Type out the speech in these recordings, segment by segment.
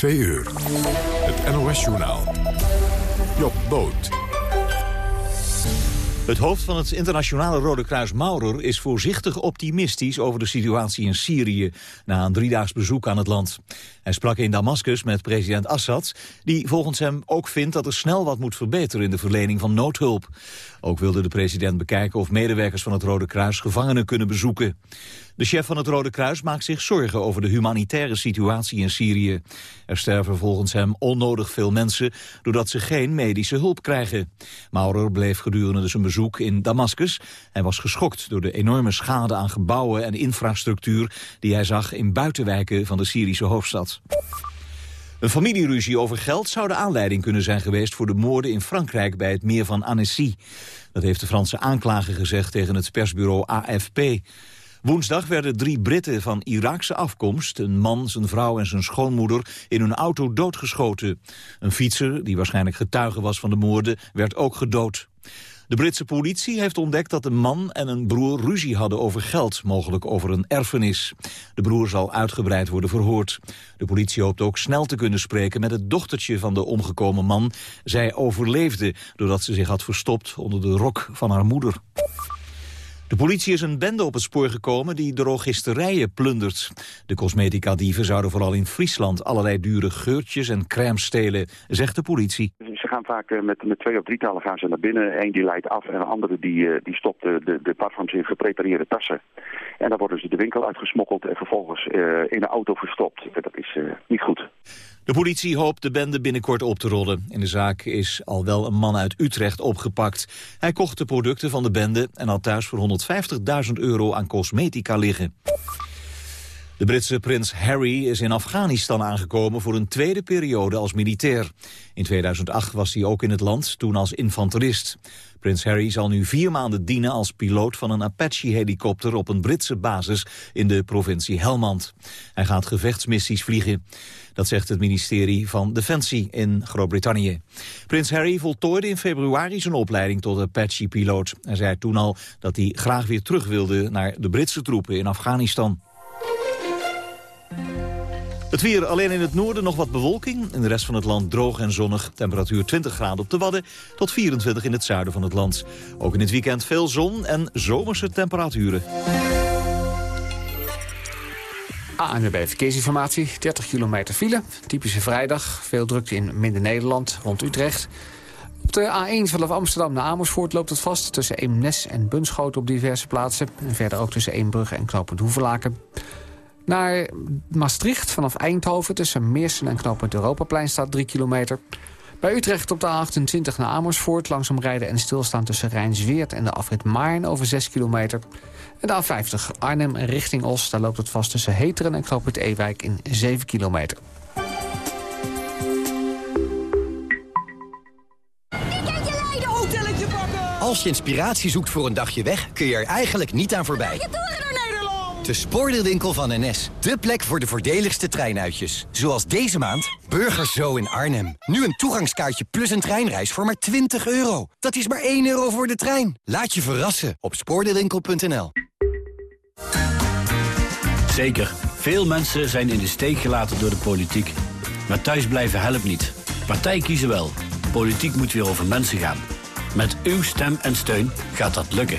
2 uur. Het NOS-journaal. Job Boot. Het hoofd van het internationale Rode Kruis Maurer is voorzichtig optimistisch over de situatie in Syrië na een driedaags bezoek aan het land. Hij sprak in Damascus met president Assad, die volgens hem ook vindt dat er snel wat moet verbeteren in de verlening van noodhulp. Ook wilde de president bekijken of medewerkers van het Rode Kruis gevangenen kunnen bezoeken. De chef van het Rode Kruis maakt zich zorgen over de humanitaire situatie in Syrië. Er sterven volgens hem onnodig veel mensen doordat ze geen medische hulp krijgen. Maurer bleef gedurende zijn bezoek in Damascus en was geschokt door de enorme schade aan gebouwen en infrastructuur die hij zag in buitenwijken van de Syrische hoofdstad. Een familieruzie over geld zou de aanleiding kunnen zijn geweest voor de moorden in Frankrijk bij het meer van Annecy. Dat heeft de Franse aanklager gezegd tegen het persbureau AFP. Woensdag werden drie Britten van Iraakse afkomst, een man, zijn vrouw en zijn schoonmoeder, in hun auto doodgeschoten. Een fietser, die waarschijnlijk getuige was van de moorden, werd ook gedood. De Britse politie heeft ontdekt dat de man en een broer ruzie hadden over geld, mogelijk over een erfenis. De broer zal uitgebreid worden verhoord. De politie hoopt ook snel te kunnen spreken met het dochtertje van de omgekomen man. Zij overleefde doordat ze zich had verstopt onder de rok van haar moeder. De politie is een bende op het spoor gekomen die drogisterijen plundert. De cosmetica-dieven zouden vooral in Friesland allerlei dure geurtjes en crèmes stelen, zegt de politie. Ze gaan vaak eh, met, met twee of drietallen gaan ze naar binnen. Eén die leidt af en de andere die, eh, die stopt de, de parfums in geprepareerde tassen. En dan worden ze de winkel uitgesmokkeld en vervolgens in de auto verstopt. Dat is niet goed. De politie hoopt de bende binnenkort op te rollen. In de zaak is al wel een man uit Utrecht opgepakt. Hij kocht de producten van de bende en had thuis voor 150.000 euro aan cosmetica liggen. De Britse prins Harry is in Afghanistan aangekomen voor een tweede periode als militair. In 2008 was hij ook in het land, toen als infanterist. Prins Harry zal nu vier maanden dienen als piloot van een Apache-helikopter op een Britse basis in de provincie Helmand. Hij gaat gevechtsmissies vliegen. Dat zegt het ministerie van Defensie in Groot-Brittannië. Prins Harry voltooide in februari zijn opleiding tot Apache-piloot. Hij zei toen al dat hij graag weer terug wilde naar de Britse troepen in Afghanistan. Het weer alleen in het noorden nog wat bewolking. In de rest van het land droog en zonnig. Temperatuur 20 graden op de Wadden tot 24 in het zuiden van het land. Ook in het weekend veel zon en zomerse temperaturen. ANWB Verkeersinformatie, 30 kilometer file. Typische vrijdag, veel drukte in Midden-Nederland, rond Utrecht. Op de A1 vanaf Amsterdam naar Amersfoort loopt het vast... tussen Eemnes en Bunschoten op diverse plaatsen. En verder ook tussen Eembrugge en Knopend Hoevelaken. Naar Maastricht vanaf Eindhoven tussen Meersen en Knopend Europaplein staat 3 kilometer. Bij Utrecht op de A28 naar Amersfoort langzaam rijden en stilstaan tussen Rijnsweert en de afrit Maarn over 6 kilometer. En de A50 Arnhem richting Os, daar loopt het vast tussen Heteren en Knopend Ewijk in 7 kilometer. Als je inspiratie zoekt voor een dagje weg, kun je er eigenlijk niet aan voorbij. De spoordeelwinkel van NS. De plek voor de voordeligste treinuitjes. Zoals deze maand Burgers Zo in Arnhem. Nu een toegangskaartje plus een treinreis voor maar 20 euro. Dat is maar 1 euro voor de trein. Laat je verrassen op spoordeelwinkel.nl. Zeker, veel mensen zijn in de steek gelaten door de politiek. Maar thuisblijven helpt niet. Partij kiezen wel. Politiek moet weer over mensen gaan. Met uw stem en steun gaat dat lukken.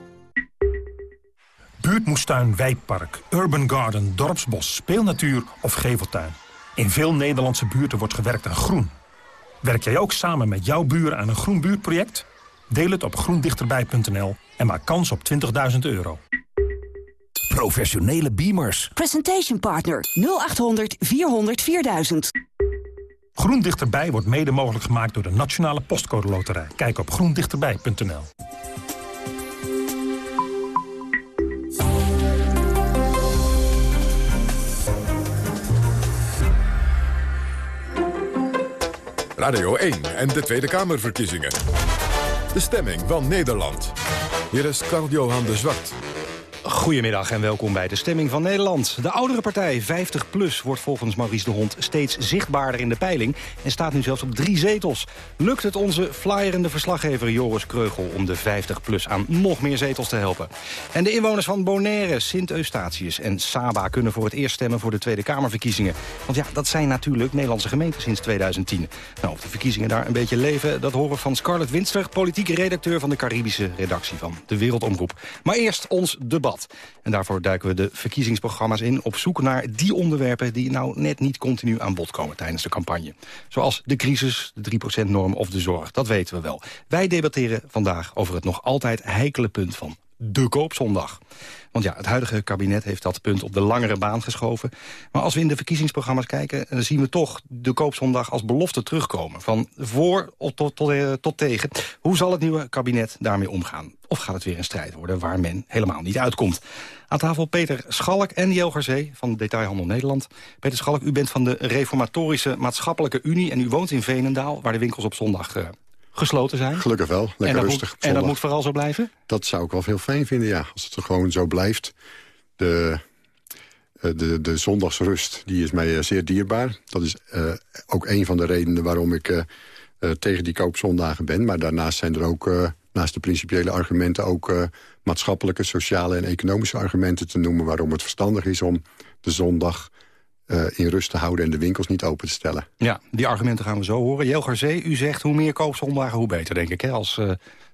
Buurtmoestuin, wijkpark, urban garden, dorpsbos, speelnatuur of geveltuin. In veel Nederlandse buurten wordt gewerkt aan groen. Werk jij ook samen met jouw buren aan een groen buurtproject? Deel het op groendichterbij.nl en maak kans op 20.000 euro. Professionele beamers. Presentation Partner 0800 400 4000. Groen Dichterbij wordt mede mogelijk gemaakt door de Nationale Postcode Loterij. Kijk op groendichterbij.nl. Radio 1 en de Tweede Kamerverkiezingen. De stemming van Nederland. Hier is Carl-Johan de Zwart. Goedemiddag en welkom bij de Stemming van Nederland. De oudere partij 50PLUS wordt volgens Maurice de Hond steeds zichtbaarder in de peiling... en staat nu zelfs op drie zetels. Lukt het onze flyerende verslaggever Joris Kreugel... om de 50PLUS aan nog meer zetels te helpen? En de inwoners van Bonaire, Sint-Eustatius en Saba... kunnen voor het eerst stemmen voor de Tweede Kamerverkiezingen. Want ja, dat zijn natuurlijk Nederlandse gemeenten sinds 2010. Nou, of de verkiezingen daar een beetje leven... dat horen we van Scarlett Winster, politieke redacteur... van de Caribische redactie van De Wereldomroep. Maar eerst ons debat. En daarvoor duiken we de verkiezingsprogramma's in... op zoek naar die onderwerpen die nou net niet continu aan bod komen tijdens de campagne. Zoals de crisis, de 3%-norm of de zorg, dat weten we wel. Wij debatteren vandaag over het nog altijd heikele punt van de koopzondag. Want ja, het huidige kabinet heeft dat punt op de langere baan geschoven. Maar als we in de verkiezingsprogramma's kijken... dan zien we toch de koopzondag als belofte terugkomen. Van voor tot, eh, tot tegen. Hoe zal het nieuwe kabinet daarmee omgaan? Of gaat het weer een strijd worden waar men helemaal niet uitkomt? Aan tafel Peter Schalk en Jelger Zee van Detailhandel Nederland. Peter Schalk, u bent van de Reformatorische Maatschappelijke Unie... en u woont in Veenendaal, waar de winkels op zondag uh, gesloten zijn. Gelukkig wel, lekker en rustig. Moet, en dat moet vooral zo blijven? Dat zou ik wel heel fijn vinden, ja. Als het er gewoon zo blijft. De, de, de zondagsrust die is mij zeer dierbaar. Dat is uh, ook een van de redenen waarom ik uh, uh, tegen die koopzondagen ben. Maar daarnaast zijn er ook, naast de principiële argumenten... ook maatschappelijke, sociale en economische argumenten te noemen... waarom het verstandig is om de zondag uh, in rust te houden en de winkels niet open te stellen. Ja, die argumenten gaan we zo horen. Jelgar Zee, u zegt hoe meer koopzondagen, hoe beter, denk ik, hè, als uh,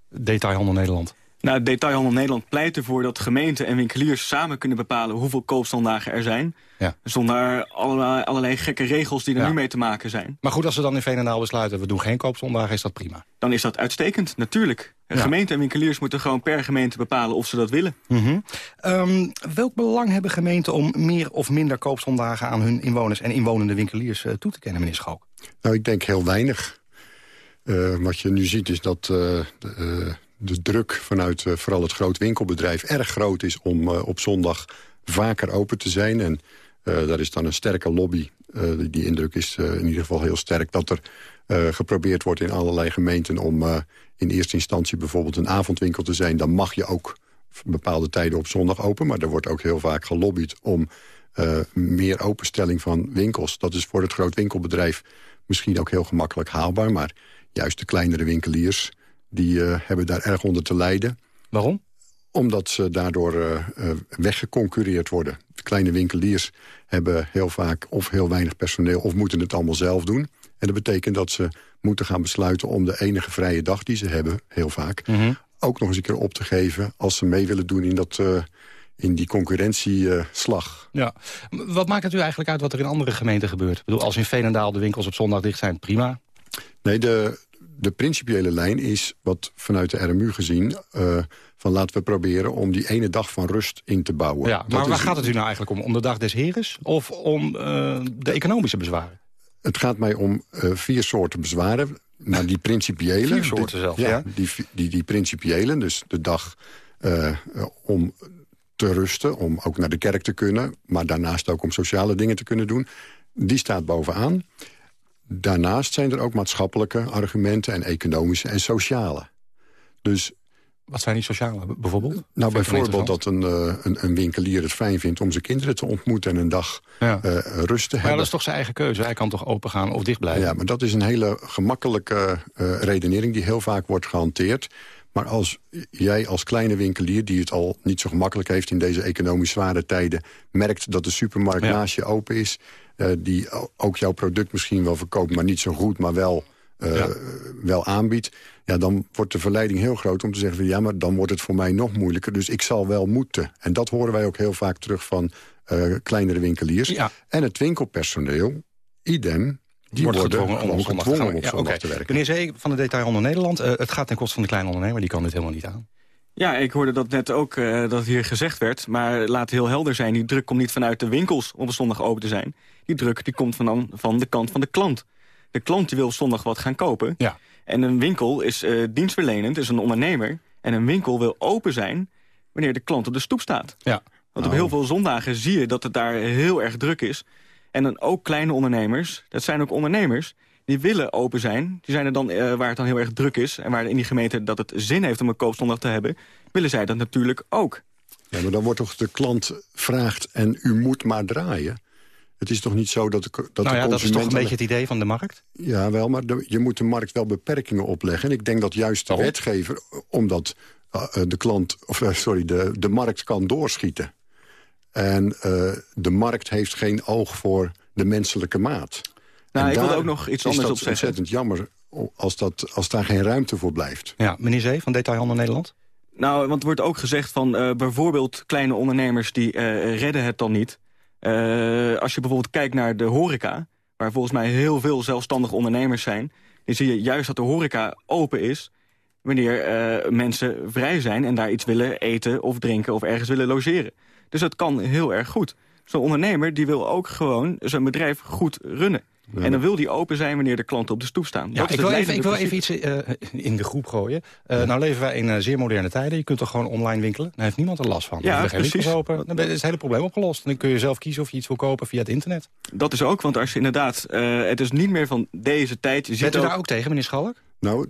detailhandel Nederland. Nou, Detailhandel Nederland pleit ervoor dat gemeenten en winkeliers samen kunnen bepalen hoeveel koopzondagen er zijn. Ja. Zonder allerlei, allerlei gekke regels die er Ja. nu mee te maken zijn. Maar goed, als we dan in Veenendaal besluiten, we doen geen koopzondagen, is dat prima. Dan is dat uitstekend, natuurlijk. Ja. Gemeenten en winkeliers moeten gewoon per gemeente bepalen of ze dat willen. Mhm. Ehm, welk belang hebben gemeenten om meer of minder koopzondagen aan hun inwoners en inwonende winkeliers eh, toe te kennen, meneer Schalk? Nou, ik denk heel weinig. Uh, wat je nu ziet is dat uh, de, uh, de, druk vanuit vooral het groot winkelbedrijf erg groot is om op zondag vaker open te zijn. En daar is dan een sterke lobby. Die, die, indruk is in ieder geval heel sterk dat er geprobeerd wordt in allerlei gemeenten om in eerste instantie bijvoorbeeld een avondwinkel te zijn. Dan mag je ook bepaalde tijden op zondag open. Maar er wordt ook heel vaak gelobbyd om meer openstelling van winkels. Dat is voor het groot winkelbedrijf misschien ook heel gemakkelijk haalbaar. Maar juist de kleinere winkeliers, die uh, hebben daar erg onder te lijden. Waarom? Omdat ze daardoor uh, uh, weggeconcureerd worden. De kleine winkeliers hebben heel vaak of heel weinig personeel... of moeten het allemaal zelf doen. En dat betekent dat ze moeten gaan besluiten om de enige vrije dag die ze hebben, heel vaak... Mm -hmm. ook nog eens een keer op te geven als ze mee willen doen in dat in die concurrentieslag. Ja. Wat maakt het u eigenlijk uit wat er in andere gemeenten gebeurt? Ik bedoel, als in Veenendaal de winkels op zondag dicht zijn, prima. Nee, de, de principiële lijn is, wat vanuit de RMU gezien... Uh, van laten we proberen om die ene dag van rust in te bouwen. Ja, maar dat waar is... gaat het u nou eigenlijk om? Om de dag des heres of om uh, de economische bezwaren? Het gaat mij om uh, vier soorten bezwaren. Maar die principiële... Vier soorten zelfs, ja. ja. Die, die, die principiële, dus de dag om te rusten, om ook naar de kerk te kunnen... maar daarnaast ook om sociale dingen te kunnen doen... die staat bovenaan. Daarnaast zijn er ook maatschappelijke argumenten... en economische en sociale. Dus... Wat zijn die sociale bijvoorbeeld? Nou, bijvoorbeeld dat een, uh, een, een, winkelier het fijn vindt... om zijn kinderen te ontmoeten en een dag ja. uh, rust te maar hebben. dat is toch zijn eigen keuze? Hij kan toch open gaan of dicht blijven? Ja, maar dat is een hele gemakkelijke uh, redenering... die heel vaak wordt gehanteerd. Maar als jij als kleine winkelier, die het al niet zo gemakkelijk heeft... in deze economisch zware tijden, merkt dat de supermarkt ja. naast je open is... Uh, die ook jouw product misschien wel verkoopt, maar niet zo goed... maar wel, uh, ja. wel aanbiedt... Ja, dan wordt de verleiding heel groot om te zeggen... Van, ja, maar dan wordt het voor mij nog moeilijker, dus ik zal wel moeten. En dat horen wij ook heel vaak terug van uh, kleinere winkeliers. Ja. En het winkelpersoneel, idem... Die wordt worden gedwongen om op zondag, gedwongen te, om op ja, zondag okay. te werken. Meneer Zee van de Detailhandel Nederland, uh, het gaat ten koste van de kleine ondernemer. Die kan dit helemaal niet aan. Ja, ik hoorde dat net ook uh, dat hier gezegd werd. Maar laat heel helder zijn, die druk komt niet vanuit de winkels om op zondag open te zijn. Die druk die komt van, van de kant van de klant. De klant die wil zondag wat gaan kopen. Ja. En een winkel is uh, dienstverlenend, is een ondernemer. En een winkel wil open zijn wanneer de klant op de stoep staat. Ja. Want op heel veel zondagen zie je dat het daar heel erg druk is. En dan ook kleine ondernemers, dat zijn ook ondernemers... die willen open zijn. Die zijn er dan, eh, waar het dan heel erg druk is... en waar in die gemeente dat het zin heeft om een koopzondag te hebben... willen zij dat natuurlijk ook. Ja, maar dan wordt toch de klant vraagt en u moet maar draaien? Het is toch niet zo dat de, dat nou de ja, dat is toch een beetje het idee van de markt? Ja, wel, maar de- je moet de markt wel beperkingen opleggen. En ik denk dat juist de wetgever, omdat eh, de klant, of eh, sorry, de, de markt kan doorschieten. En eh, de markt heeft geen oog voor de menselijke maat. Nou, En ik daar ook nog iets is anders op zeggen. ontzettend jammer als, dat, als daar geen ruimte voor blijft. Ja, meneer Zee van Detailhandel Nederland? Nou, want er wordt ook gezegd van eh, bijvoorbeeld kleine ondernemers... die eh, redden het dan niet. Eh, als je bijvoorbeeld kijkt naar de horeca... waar volgens mij heel veel zelfstandige ondernemers zijn... dan zie je juist dat de horeca open is... wanneer eh, mensen vrij zijn en daar iets willen eten of drinken... of ergens willen logeren. Dus dat kan heel erg goed. Zo'n ondernemer die wil ook gewoon zijn bedrijf goed runnen. En dan wil die open zijn wanneer de klanten op de stoep staan. Ja, ik wil, even, ik wil even iets eh, in de groep gooien. Eh, Nou leven wij in eh, zeer moderne tijden. Je kunt toch gewoon online winkelen? Daar heeft niemand er last van. Ja, precies. open. Dan is het hele probleem opgelost. Dan kun je zelf kiezen of je iets wil kopen via het internet. Dat is ook, want als je inderdaad... het is niet meer van deze tijd. Je ziet Bent u ook, daar ook tegen, meneer Schalk? Nou,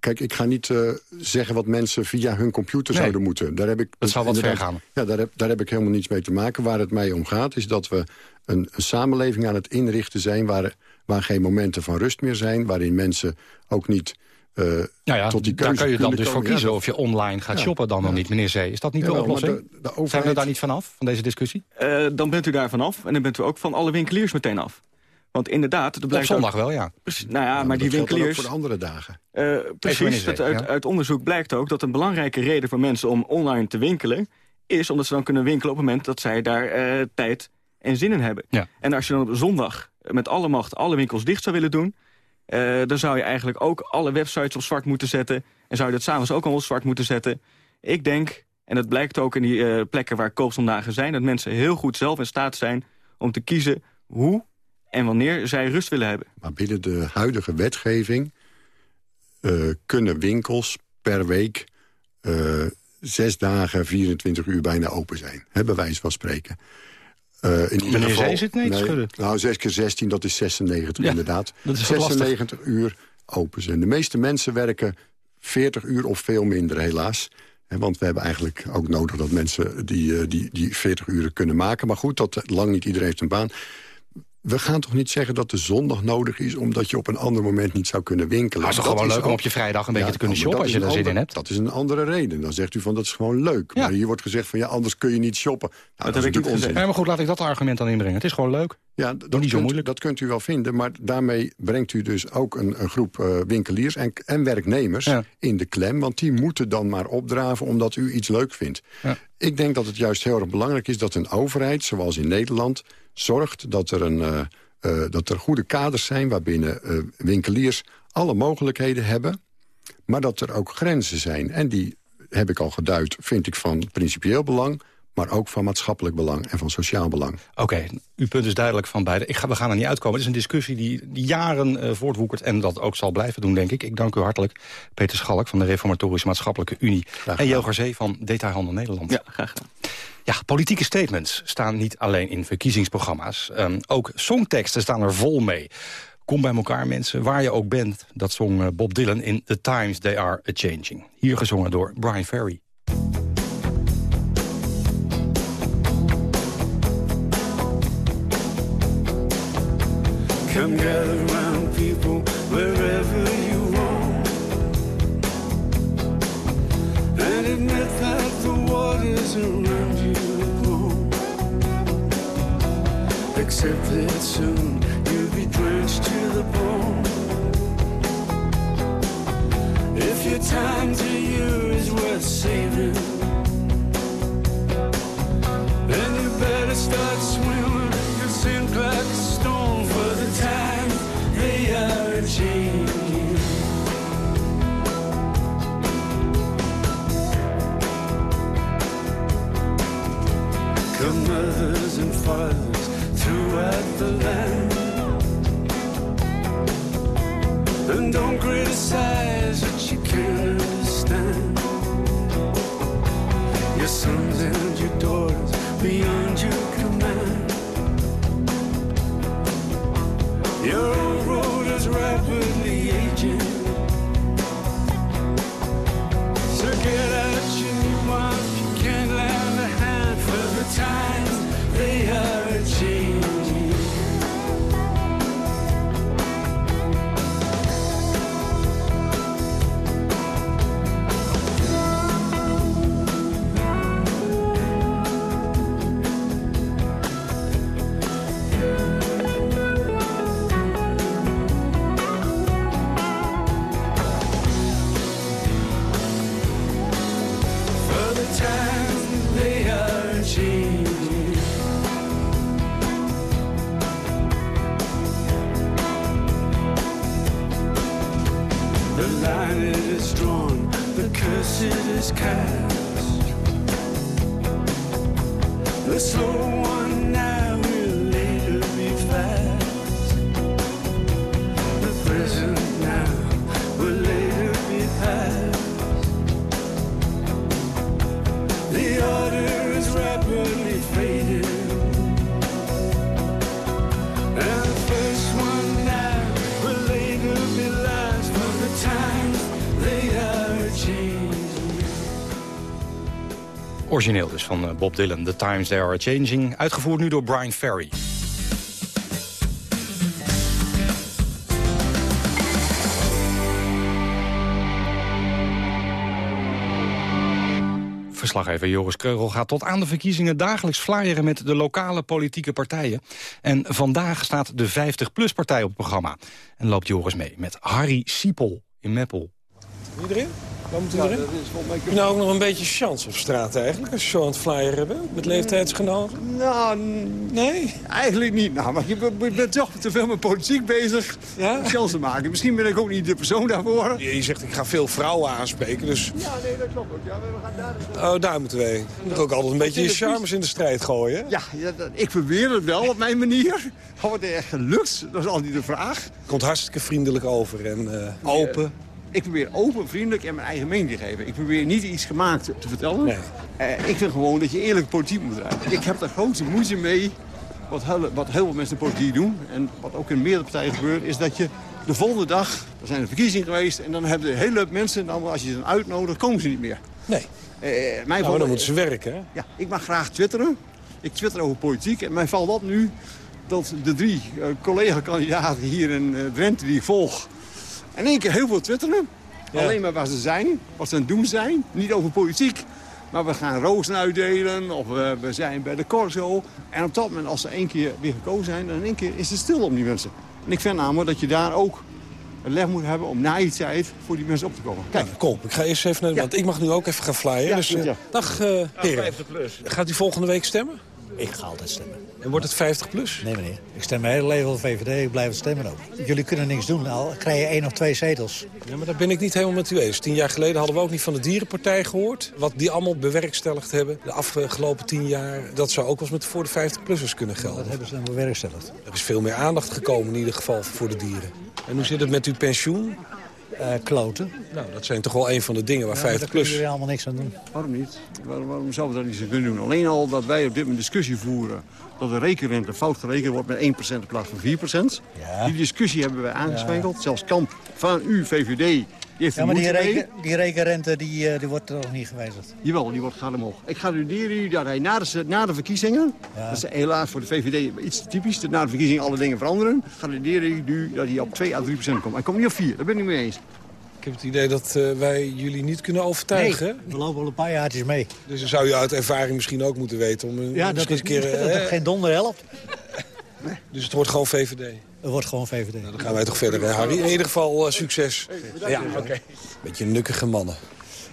kijk, ik ga niet eh, zeggen wat mensen via hun computer Nee. zouden moeten. Daar heb ik, Dat zou wat ver gaan. Ja, daar heb, daar heb ik helemaal niets mee te maken. Waar het mij om gaat, is dat we een, een samenleving aan het inrichten zijn... Waar, waar geen momenten van rust meer zijn. Waarin mensen ook niet eh, Nou ja, tot die daar keuze kun je dan dus voor kiezen Ja, of je online gaat Ja. shoppen dan wel niet, meneer Zee. Is dat niet de Jawel, oplossing? de- de Zijn we overheid- daar niet vanaf, van deze discussie? eh, dan bent u daar vanaf en dan bent u ook van alle winkeliers meteen af. Want inderdaad, er Op blijkt zondag ook- wel, ja. Precies, nou ja, Ja, maar die dat geldt dan ook winkeliers... voor de andere dagen. Eh, precies, dat uit, ja. uit onderzoek blijkt ook dat een belangrijke reden voor mensen om online te winkelen... is omdat ze dan kunnen winkelen op het moment dat zij daar eh, tijd en zin in hebben. Ja. En als je dan op zondag met alle macht alle winkels dicht zou willen doen... eh, dan zou je eigenlijk ook alle websites op zwart moeten zetten... en zou je dat s'avonds ook al op zwart moeten zetten. Ik denk, en dat blijkt ook in die eh, plekken waar koopzondagen zijn... dat mensen heel goed zelf in staat zijn om te kiezen hoe en wanneer zij rust willen hebben. Maar binnen de huidige wetgeving eh, kunnen winkels per week eh, zes dagen, 24 uur bijna open zijn. Hè, bij wijze van spreken. Eh, in ieder geval, zit nee te schudden. Nou, 6 keer 16, dat is 96 Ja, inderdaad. dat is wat lastig. 96 uur open zijn. De meeste mensen werken 40 uur of veel minder, helaas. Hè, want we hebben eigenlijk ook nodig dat mensen die, die, die 40 uren kunnen maken. Maar goed, dat, lang niet iedereen heeft een baan. We gaan toch niet zeggen dat de zondag nodig is... omdat je op een ander moment niet zou kunnen winkelen. Maar het is toch Dat gewoon leuk om op je vrijdag een beetje te kunnen shoppen als je een zin in hebt. Dat is een andere reden. Dan zegt u van dat is gewoon leuk. Ja. Maar hier wordt gezegd van ja, anders kun je niet shoppen. Nou, dat, heb is ik niet natuurlijk onzin. Ja, maar goed, laat ik dat argument dan inbrengen. Het is gewoon leuk. Ja, dat, niet zo kunt, moeilijk. dat kunt u wel vinden, maar daarmee brengt u dus ook een, een groep eh, winkeliers en, en werknemers Ja. in de klem. Want die moeten dan maar opdraven omdat u iets leuk vindt. Ik denk dat het juist heel erg belangrijk is dat een overheid, zoals in Nederland, zorgt dat er, een, eh, eh, dat er goede kaders zijn waarbinnen eh, winkeliers alle mogelijkheden hebben. Maar dat er ook grenzen zijn. En die heb ik al geduid, vind ik van principieel belang... maar ook van maatschappelijk belang en van sociaal belang. Oké, uw punt is duidelijk van beide. Ik ga, we gaan er niet uitkomen. Het is een discussie die, die jaren eh, voortwoekert... en dat ook zal blijven doen, denk ik. Ik dank u hartelijk. Peter Schalk van de Reformatorische Maatschappelijke Unie... en Jelger Zee van Detailhandel Nederland. Ja, graag gedaan. Ja, politieke statements staan niet alleen in verkiezingsprogramma's. Ehm, ook songteksten staan er vol mee. Kom bij elkaar, mensen, waar je ook bent. Dat zong eh, Bob Dylan in The Times They Are A-Changing. Hier gezongen door Brian Ferry. Come gather round people wherever you roam. And admit that the waters around you grow Accept that soon you'll be drenched to the bone. If your time to you is worth saving Then you better start swimming. You sink like Come mothers and fathers throughout the land. And don't criticize what you can't understand. Your sons and your daughters beyond your command. Your Origineel dus van eh, Bob Dylan, The Times They Are Changing. Uitgevoerd nu door Brian Ferry. Verslaggever Joris Kreugel gaat tot aan de verkiezingen dagelijks flyeren met de lokale politieke partijen. En vandaag staat de 50PLUS-partij op het programma. En loopt Joris mee met Harry Siepel in Meppel. Iedereen? Waar moet iedereen? Heb je nou ook nog een beetje chance op straat eigenlijk, als je zo aan het flyeren bent, met leeftijdsgenoten? Nou, nee, eigenlijk niet. Nou, maar je bent- toch te veel met politiek bezig om kans te maken. Misschien ben ik ook niet de persoon daarvoor. Je, je zegt, ik ga veel vrouwen aanspreken, dus... Ja, nee, dat klopt ook. Ja, we gaan daar... Oh, daar moeten we heen. Je moet ook altijd een beetje je charmes in de strijd gooien? Ja, ja, dat- ik probeer het wel op mijn manier. Of het echt gelukt, dat is altijd de vraag. Komt hartstikke vriendelijk over en eh, open. Ik probeer open, vriendelijk en mijn eigen mening te geven. Ik probeer niet iets gemaakt te vertellen. Eh, ik vind gewoon dat je eerlijk politiek moet rijden. Ik heb daar grote moeite mee, wat heel, wat heel veel mensen in politiek doen... en wat ook in meerdere partijen gebeurt, is dat je de volgende dag... er zijn de verkiezingen geweest en dan hebben de hele mensen... Dan, als je ze dan uitnodigt, komen ze niet meer. Nee. Eh, mijn Nou, dan moeten ze werken, hè? Ja, ik mag graag twitteren. Ik twitter over politiek. En mij valt op nu dat de drie eh, collega-kandidaten hier in Drenthe die ik volg... in één keer heel veel twitteren. Alleen maar waar ze zijn, wat ze aan het doen zijn. Niet over politiek. Maar we gaan rozen uitdelen of we, we zijn bij de Corso. En op dat moment, als ze één keer weer gekozen zijn... dan in één keer is het stil om die mensen. En ik vind namelijk dat je daar ook een leg moet hebben om na die tijd voor die mensen op te komen. Kijk, Kom, ik ga eerst even naar de... Want ik mag nu ook even gaan flyen. Ja, dus, eh, ja. Dag, eh heren. Gaat u volgende week stemmen? Ik ga altijd stemmen. En wordt het 50 plus? Nee, meneer. Ik stem mijn hele leven op de VVD. Ik blijf het stemmen ook. Jullie kunnen niks doen. Al krijg je één of twee zetels. Ja, maar daar ben ik niet helemaal met u eens. Tien jaar geleden hadden we ook niet van de Dierenpartij gehoord. Wat die allemaal bewerkstelligd hebben de afgelopen tien jaar. Dat zou ook wel eens met voor de 50-plussers kunnen gelden. Dat hebben ze dan bewerkstelligd. Er is veel meer aandacht gekomen in ieder geval voor de dieren. En hoe zit het met uw pensioen? Eh, kloten. Nou, dat zijn toch wel een van de dingen waar Ja, maar 50 daar kunnen plus... jullie allemaal niks aan doen. Waarom niet? Waarom, waarom zouden we dat niet zo kunnen doen? Alleen al dat wij op dit moment discussie voeren... dat de rekenrente fout gerekend wordt met 1% in plaats van 4%. Die discussie hebben wij aangesprenkeld. Zelfs Kamp van u, VVD, heeft Ja, maar die, reken, die rekenrente die, eh, die wordt toch niet gewijzigd. Jawel, die wordt gaat omhoog. Ik garandeer u dat hij na de, na de verkiezingen... dat is helaas voor de VVD iets typisch... dat na de verkiezingen alle dingen veranderen... garandeer u dat hij op 2 à 3 procent komt. Hij komt niet op 4, daar ben ik niet mee eens. Ik heb het idee dat eh, wij jullie niet kunnen overtuigen. Nee, we lopen al een paar jaartjes mee. Dus dan zou je uit ervaring misschien ook moeten weten. Om een- Ja, dat misschien het, keer... dat eh, het geen donder helpt. Dus het wordt gewoon VVD. Het wordt gewoon VVD. Nou, dan gaan wij toch verder, hè, Harry? In ieder geval eh, succes. Ja, oké. Beetje nukkige mannen.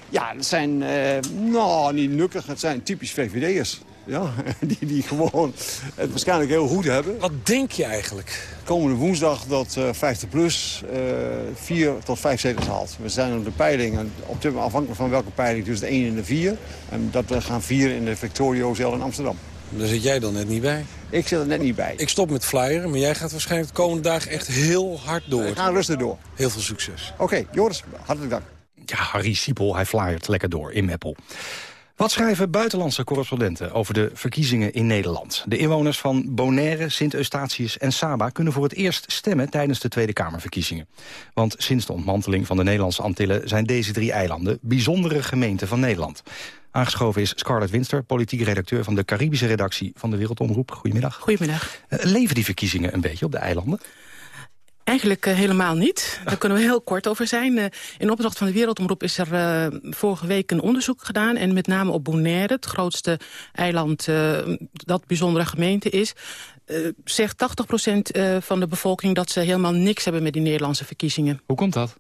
Ja, het zijn, eh, nou, niet nukkig, het zijn typisch VVD'ers. Ja, die, die gewoon het waarschijnlijk heel goed hebben. Wat denk je eigenlijk? Komende woensdag dat eh 50 plus eh 4 tot 5 zetels haalt. We zijn op de peiling, en op dit moment afhankelijk van welke peiling, dus de 1 en de 4. En dat we gaan 4 in de Victoria Hotel in Amsterdam. Daar zit jij dan net niet bij. Ik zit er net niet bij. Ik stop met flyeren, maar jij gaat waarschijnlijk de komende dagen echt heel hard door. Ik ga rustig door. Heel veel succes. Oké, Joris, hartelijk dank. Ja, Harry Siepel, hij flyert lekker door in Meppel. Wat schrijven buitenlandse correspondenten over de verkiezingen in Nederland? De inwoners van Bonaire, Sint-Eustatius en Saba kunnen voor het eerst stemmen tijdens de Tweede Kamerverkiezingen. Want sinds de ontmanteling van de Nederlandse Antillen zijn deze drie eilanden bijzondere gemeenten van Nederland. Aangeschoven is Scarlett Winster, politiek redacteur van de Caribische redactie van de Wereldomroep. Goedemiddag. Goedemiddag. Eh, leven die verkiezingen een beetje op de eilanden? Eigenlijk eh, helemaal niet. Daar kunnen we heel kort over zijn. Eh, in opdracht van de Wereldomroep is er eh, vorige week een onderzoek gedaan. En met name op Bonaire, het grootste eiland dat bijzondere gemeente is. zegt 80% eh, van de bevolking dat ze helemaal niks hebben met die Nederlandse verkiezingen. Hoe komt dat?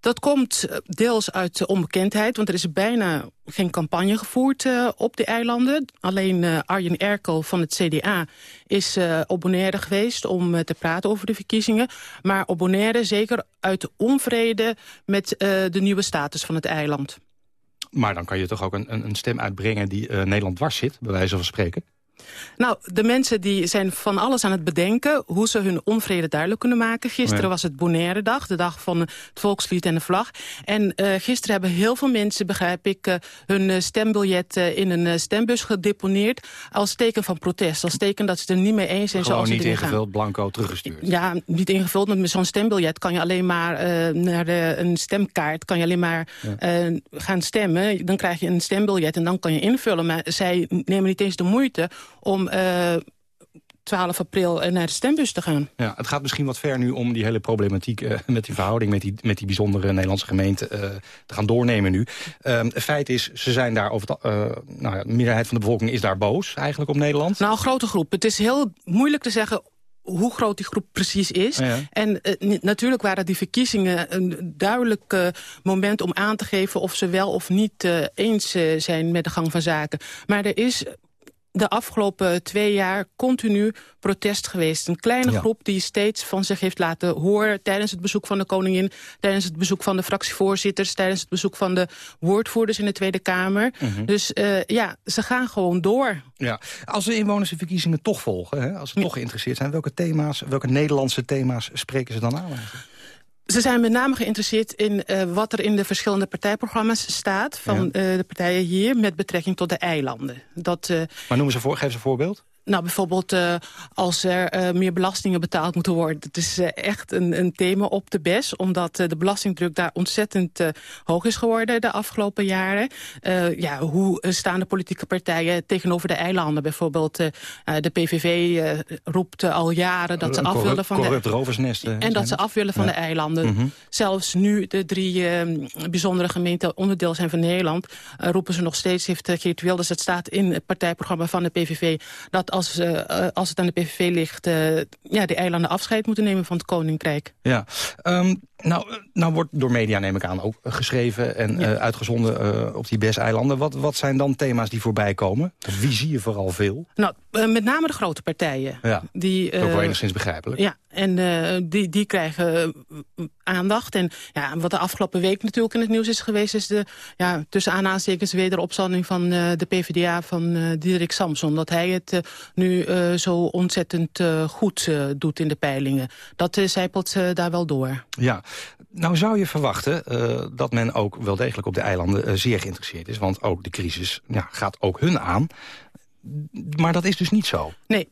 Dat komt eh, deels uit onbekendheid, want er is bijna geen campagne gevoerd eh, op de eilanden. Alleen eh, Arjen Erkel van het CDA is eh, op Bonaire geweest om te praten over de verkiezingen. Maar op Bonaire zeker uit de onvrede met de nieuwe status van het eiland. Maar dan kan je toch ook een, een, stem uitbrengen die Nederland dwars zit, bij wijze van spreken? Nou, de mensen die zijn van alles aan het bedenken... hoe ze hun onvrede duidelijk kunnen maken. Gisteren Ja. was het Bonaire dag, de dag van het volkslied en de vlag. En eh, gisteren hebben heel veel mensen, begrijp ik... eh, hun eh, stembiljet in een stembus gedeponeerd... als teken van protest, als teken dat ze het er niet mee eens zijn... Gewoon zoals niet gaan. ingevuld, blanco teruggestuurd. Ja, niet ingevuld, maar met zo'n stembiljet kan je alleen maar naar de, een stemkaart, kan je alleen maar gaan stemmen. Dan krijg je een stembiljet en dan kan je invullen. Maar zij nemen niet eens de moeite om eh 12 april eh, naar de stembus te gaan. Ja, het gaat misschien wat ver nu om die hele problematiek eh, met die verhouding met die, met die bijzondere Nederlandse gemeente eh, te gaan doornemen nu. Ehm, het feit is, ze zijn daar over eh, nou ja, de meerderheid van de bevolking is daar boos eigenlijk op Nederland. Nou, een grote groep. Het is heel moeilijk te zeggen hoe groot die groep precies is. Ja. En eh, natuurlijk waren die verkiezingen een duidelijk eh, moment om aan te geven... of ze wel of niet eh, eens eh, zijn met de gang van zaken. Maar er is de afgelopen twee jaar continu protest geweest. Een kleine Ja. groep die steeds van zich heeft laten horen... tijdens het bezoek van de koningin, tijdens het bezoek van de fractievoorzitters... tijdens het bezoek van de woordvoerders in de Tweede Kamer. Mhm. Dus eh, ja, ze gaan gewoon door. Ja. Als de inwoners de verkiezingen toch volgen, hè, als ze toch geïnteresseerd zijn... welke thema's, welke Nederlandse thema's spreken ze dan aan? eigenlijk? Ze zijn met name geïnteresseerd in eh, wat er in de verschillende partijprogramma's staat... van Ja. eh, de partijen hier met betrekking tot de eilanden. Dat, eh, Maar noemen ze voor, geef ze een voorbeeld. Nou, bijvoorbeeld eh, als er eh, meer belastingen betaald moeten worden. Het is eh, echt een, een thema op de BES, omdat de belastingdruk daar ontzettend hoog is geworden de afgelopen jaren. Ja, hoe staan de politieke partijen tegenover de eilanden? Bijvoorbeeld de PVV roept al jaren dat ze af willen van de... roversnest. En dat ze af willen van Ja. de eilanden. Mhm. Zelfs nu de drie eh, bijzondere gemeenten onderdeel zijn van Nederland... roepen ze nog steeds, heeft Geert Wilders... het staat in het partijprogramma van de PVV... dat als, eh, eh, als het aan de PVV ligt... eh, ja, de eilanden afscheid moeten nemen van het Koninkrijk. Ja, Ehm, nou, nou wordt door media, neem ik aan, ook geschreven en uitgezonden op die BES-eilanden. Wat, wat zijn dan thema's die voorbij komen? Wie zie je vooral veel? Nou, met name de grote partijen. Ja, Die, dat is ook wel enigszins begrijpelijk. Ja, en eh, die, die krijgen eh, aandacht. En ja, wat de afgelopen week natuurlijk in het nieuws is geweest... is de, ja, tussen aanhalingstekens wederopstanding van eh, de PvdA van Diederik Samson. Dat hij het nu zo ontzettend goed doet in de peilingen. Dat zijpelt daar wel door. Ja, nou zou je verwachten dat men ook wel degelijk op de eilanden zeer geïnteresseerd is. Want ook de crisis ja, gaat ook hun aan. Maar dat is dus niet zo. Nee,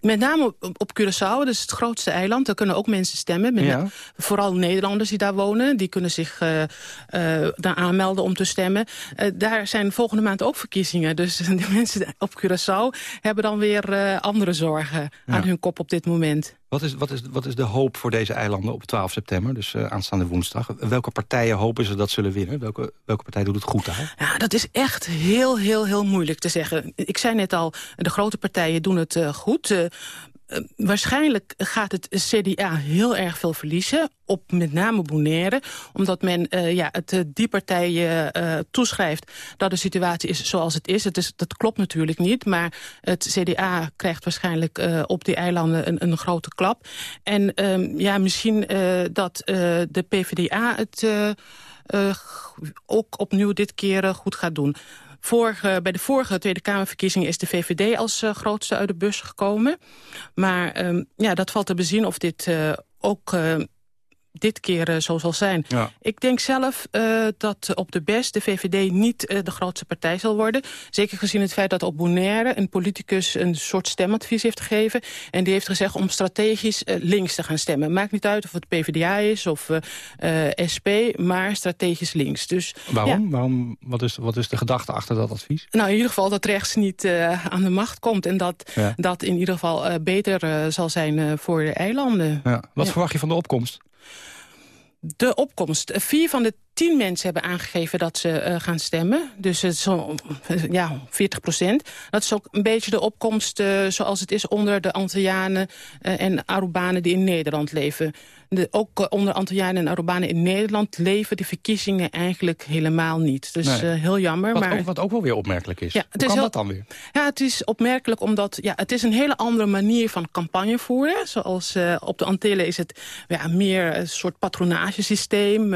met name op, op Curaçao, dus het grootste eiland. Daar kunnen ook mensen stemmen. Met Ja. vooral Nederlanders die daar wonen. Die kunnen zich eh, eh, daar aanmelden om te stemmen. Eh, daar zijn volgende maand ook verkiezingen. Dus de mensen op Curaçao hebben dan weer eh, andere zorgen Ja. aan hun kop op dit moment. Wat is, wat, is, wat is de hoop voor deze eilanden op 12 september, dus eh, aanstaande woensdag? Welke partijen hopen ze dat zullen winnen? Welke, welke partij doet het goed daar? Ja, dat is echt heel, heel, heel moeilijk te zeggen. Ik zei net al, de grote partijen doen het eh, goed. Eh, waarschijnlijk gaat het CDA heel erg veel verliezen. Op met name Bonaire. Omdat men eh, ja, het, eh, die partijen eh, toeschrijft dat de situatie is zoals het is. Het is. Dat klopt natuurlijk niet. Maar het CDA krijgt waarschijnlijk eh, op die eilanden een, een grote klap. En ehm, ja, misschien eh, dat eh, de PvdA het... eh, eh, ook opnieuw dit keer eh, goed gaat doen. Vorige, bij de vorige Tweede Kamerverkiezingen is de VVD als eh, grootste uit de bus gekomen. Maar ehm, ja, dat valt te bezien of dit eh, ook eh, dit keer eh, zo zal zijn. Ja. Ik denk zelf eh, dat op de BES de VVD niet eh, de grootste partij zal worden. Zeker gezien het feit dat op Bonaire een politicus een soort stemadvies heeft gegeven. En die heeft gezegd om strategisch links te gaan stemmen. Maakt niet uit of het PvdA is of SP, maar strategisch links. Dus, Waarom? ja. Waarom wat, is, wat is de gedachte achter dat advies? Nou, in ieder geval dat rechts niet aan de macht komt. En dat Ja. dat in ieder geval beter zal zijn voor de eilanden. Ja. Wat verwacht je van de opkomst? De opkomst. Vier van de tien mensen hebben aangegeven dat ze eh, gaan stemmen. Dus het zo, ja, 40 procent. Dat is ook een beetje de opkomst eh, zoals het is onder de Antillianen eh, en Arubanen die in Nederland leven. De, ook onder Antillianen en Arubanen in Nederland leven die verkiezingen eigenlijk helemaal niet. Dus Nee. heel jammer. Wat, maar... ook, wat ook wel weer opmerkelijk is. Ja, Hoe kan heel- dat dan weer? Ja, het is opmerkelijk omdat ja, het is een hele andere manier van campagne voeren. Zoals op de Antillen is het ja, meer een soort patronagesysteem.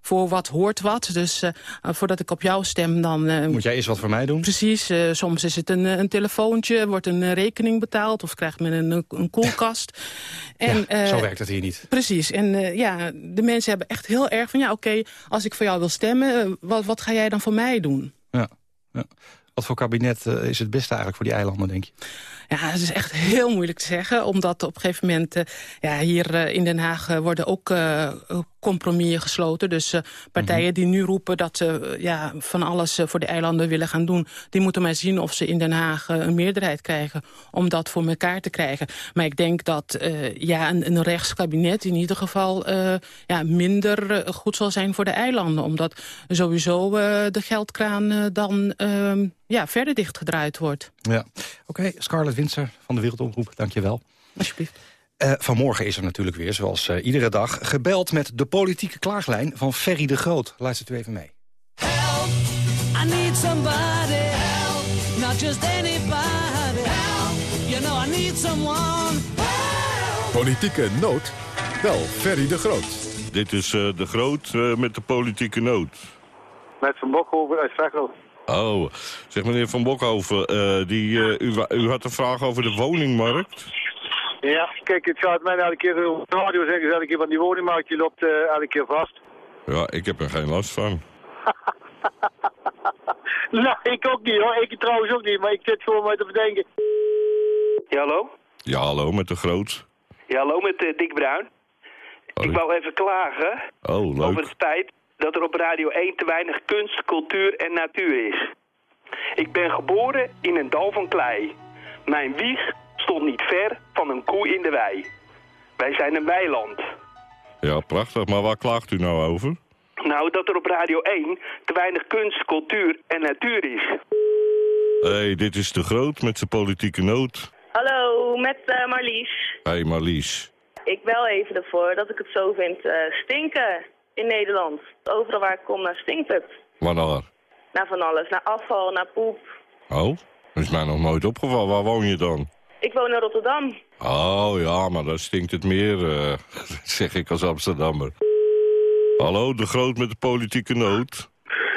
voorwaarden wat hoort wat. Dus eh, voordat ik op jou stem, dan... eh, Moet jij eens wat voor mij doen? Precies, eh, soms is het een, een telefoontje, wordt een rekening betaald... of krijgt men een, een koelkast. En, eh, Zo werkt het hier niet. Precies, en ja, de mensen hebben echt heel erg van... ja, oké, als ik voor jou wil stemmen, wat, wat ga jij dan voor mij doen? Ja. ja. Wat voor kabinet is het beste eigenlijk voor die eilanden, denk je? Ja, het is echt heel moeilijk te zeggen. Omdat op een gegeven moment... eh, ja, hier eh, in Den Haag eh, worden ook compromissen gesloten. Dus partijen die nu roepen dat ze ja, van alles voor de eilanden willen gaan doen... die moeten maar zien of ze in Den Haag een meerderheid krijgen... om dat voor elkaar te krijgen. Maar ik denk dat ja, een, een rechtskabinet in ieder geval... ja, minder goed zal zijn voor de eilanden. Omdat sowieso de geldkraan dan ehm, ja, verder dichtgedraaid wordt. Ja. Oké, Scarlett Winter van de Wereldomroep, dank je wel. Alsjeblieft. Eh, vanmorgen is er natuurlijk weer, zoals eh, iedere dag... gebeld met de politieke klaaglijn van Ferry de Groot. Luistert u even mee. I need somebody help, not just anybody help. You know I need someone Politieke nood? Wel, Ferry de Groot. Dit is eh, de Groot eh, met de politieke nood. Met Van Bokhoven uit Veghel. Oh, zeg meneer Van Bokhoven, eh, die, eh, u, u had een vraag over de woningmarkt. Ja, kijk, het gaat mij elke keer op de radio zeggen ze elke keer van die woningmarkt, die loopt eh, elke keer vast. Ja, ik heb er geen last van. nou, ik ook niet hoor, ik trouwens ook niet, maar ik zit gewoon maar te bedenken. Ja, hallo? Ja, hallo, met de Groot. Ja, hallo met Dick Bruin. Ik wou even klagen Oh, over leuk. het feit dat er op Radio 1 te weinig kunst, cultuur en natuur is. Ik ben geboren in een dal van klei. Mijn wieg stond niet ver van een koe in de wei. Wij zijn een weiland. Ja, prachtig. Maar waar klaagt u nou over? Nou, dat er op Radio 1 te weinig kunst, cultuur en natuur is. Hé, hey, dit is de Groot met zijn politieke nood. Hallo, met eh, Marlies. Hé, hey, Marlies. Ik bel even ervoor dat ik het zo vind eh, stinken in Nederland. Overal waar ik kom, naar stinkt het. Wanneer? Naar van alles, naar afval, naar poep. Oh, dat is mij nog nooit opgevallen. Waar woon je dan? Ik woon in Rotterdam. Oh ja, maar dan stinkt het meer, eh, zeg ik als Amsterdammer. Hallo, de Groot met de politieke nood.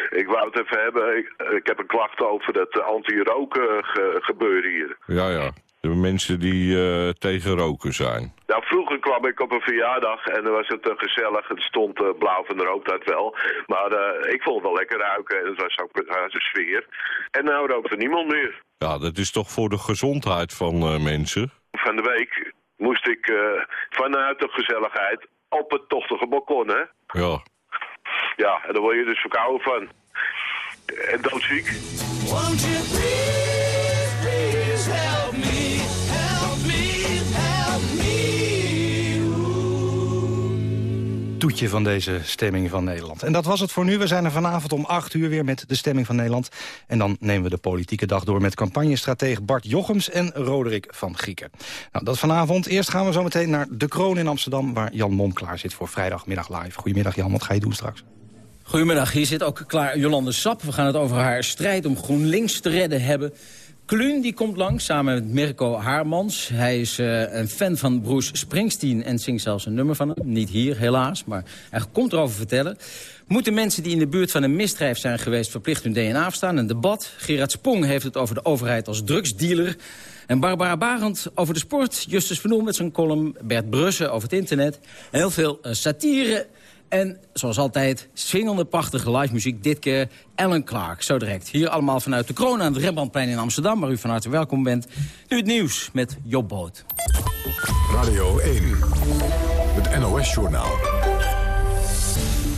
Ik wou het even hebben. Ik, ik heb een klacht over dat anti-roken ge- gebeuren hier. Ja, ja. De mensen die eh, tegen roken zijn. Nou, vroeger kwam ik op een verjaardag en dan was het eh, gezellig. Het stond eh, blauw van de rook dat wel. Maar eh, ik vond het wel lekker ruiken en het was ook een een sfeer. En nou rookt er niemand meer. Ja, dat is toch voor de gezondheid van eh, mensen? Van de week moest ik eh, vanuit de gezelligheid op het tochtige balkon, hè. Ja. Ja, en daar word je dus verkouden van. En doodziek. Van deze stemming van Nederland. En dat was het voor nu. We zijn er vanavond om 8 uur weer met de stemming van Nederland. En dan nemen we de politieke dag door met campagnestratege Bart Jochems en Roderick van Grieken. Nou, dat vanavond. Eerst gaan we zo meteen naar De Kroon in Amsterdam... waar Jan Mom klaar zit voor vrijdagmiddag live. Goedemiddag Jan, wat ga je doen straks? Goedemiddag, hier zit ook klaar Jolande Sap. We gaan het over haar strijd om GroenLinks te redden hebben. Kluun die komt langs samen met Mirko Haarmans. Hij is eh, een fan van Bruce Springsteen en zingt zelfs een nummer van hem. Niet hier, helaas, maar hij komt erover vertellen. Moeten mensen die in de buurt van een misdrijf zijn geweest... verplicht hun DNA afstaan? Een debat. Gerard Spong heeft het over de overheid als drugsdealer. En Barbara Barend over de sport. Justus Van met zijn column. Bert Brussen over het internet. Heel veel eh, satire. En zoals altijd, swingende, prachtige live muziek. Dit keer Alan Clark, zo direct. Hier allemaal vanuit de kroon aan het Rembrandtplein in Amsterdam... waar u van harte welkom bent. Nu het nieuws met Job Boot. Radio 1, het NOS-journaal.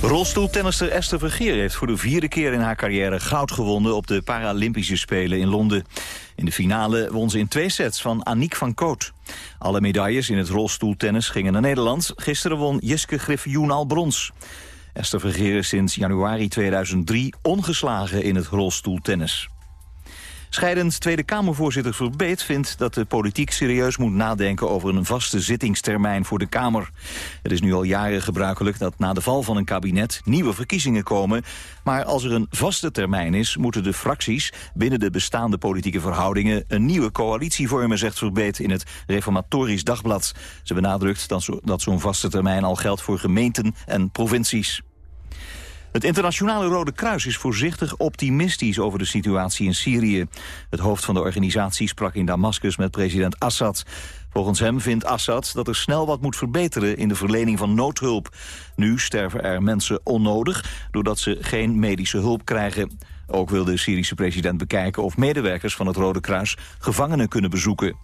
Rolstoeltennister Esther Vergeer heeft voor de vierde keer in haar carrière goud gewonnen op de Paralympische Spelen in Londen. In de finale won ze in twee sets van Aniek van Koot. Alle medailles in het rolstoeltennis gingen naar Nederland. Gisteren won Jiske Griffioen al brons. Esther Vergeer is sinds januari 2003 ongeslagen in het rolstoeltennis. Scheidend Tweede Kamervoorzitter Verbeet vindt dat de politiek serieus moet nadenken over een vaste zittingstermijn voor de Kamer. Het is nu al jaren gebruikelijk dat na de val van een kabinet nieuwe verkiezingen komen. Maar als er een vaste termijn is, moeten de fracties binnen de bestaande politieke verhoudingen een nieuwe coalitie vormen, zegt Verbeet in het Reformatorisch Dagblad. Ze benadrukt dat zo- dat zo'n vaste termijn al geldt voor gemeenten en provincies. Het internationale Rode Kruis is voorzichtig optimistisch over de situatie in Syrië. Het hoofd van de organisatie sprak in Damascus met president Assad. Volgens hem vindt Assad dat er snel wat moet verbeteren in de verlening van noodhulp. Nu sterven er mensen onnodig doordat ze geen medische hulp krijgen. Ook wil de Syrische president bekijken of medewerkers van het Rode Kruis gevangenen kunnen bezoeken.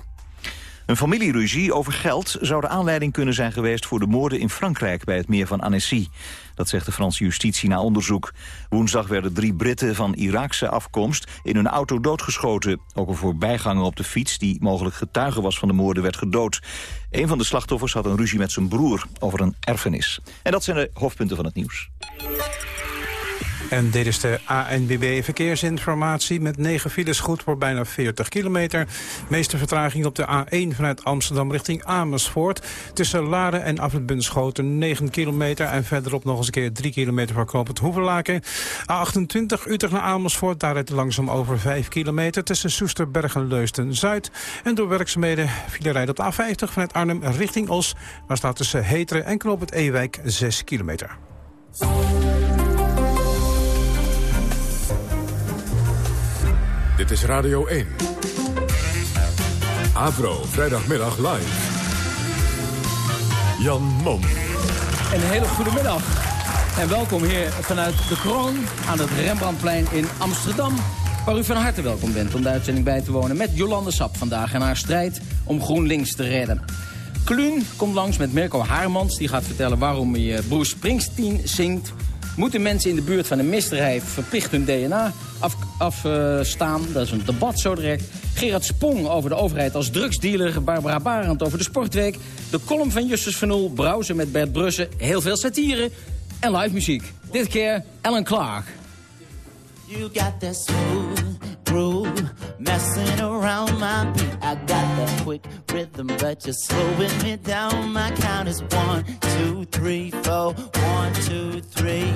Een familieruzie over geld zou de aanleiding kunnen zijn geweest voor de moorden in Frankrijk bij het meer van Annecy. Dat zegt de Franse justitie na onderzoek. Woensdag werden drie Britten van Iraakse afkomst in hun auto doodgeschoten. Ook een voorbijganger op de fiets die mogelijk getuige was van de moorden werd gedood. Een van de slachtoffers had een ruzie met zijn broer over een erfenis. En dat zijn de hoofdpunten van het nieuws. En dit is de ANBB Verkeersinformatie met 9 files goed voor bijna 40 kilometer. Meeste vertraging op de A1 vanuit Amsterdam richting Amersfoort. Tussen Laren en Afrit Bunschoten 9 kilometer. En verderop nog eens een keer 3 kilometer voor Knoop het Hoevenlaken. A28 Utrecht naar Amersfoort. Daar rijdt langzaam over 5 kilometer tussen Soesterberg en Leusden-Zuid. En door werkzaamheden file rijden op de A50 vanuit Arnhem richting Os. Daar staat tussen Heteren en Knoop het Ewijk 6 kilometer. Dit is Radio 1. Avro, vrijdagmiddag live. Jan Mom. Een hele goede middag. En welkom hier vanuit de Kroon aan het Rembrandtplein in Amsterdam. Waar u van harte welkom bent om de uitzending bij te wonen met Jolande Sap vandaag en haar strijd om GroenLinks te redden. Kluun komt langs met Mirko Haarmans. Die gaat vertellen waarom hij eh, Bruce Springsteen zingt. Moeten mensen in de buurt van een misdrijf verplicht hun DNA afstaan? dat is een debat zo direct. Gerard Spong over de overheid als drugsdealer. Barbara Barend over de sportweek. De column van Justus van Oel. Browsen met Bert Brussen. Heel veel satire. En live muziek. Dit keer Alan Clark. You got that groove messing around my beat. I got that quick rhythm, but you're slowing me down. My count is one, two, three, four. One, two, three.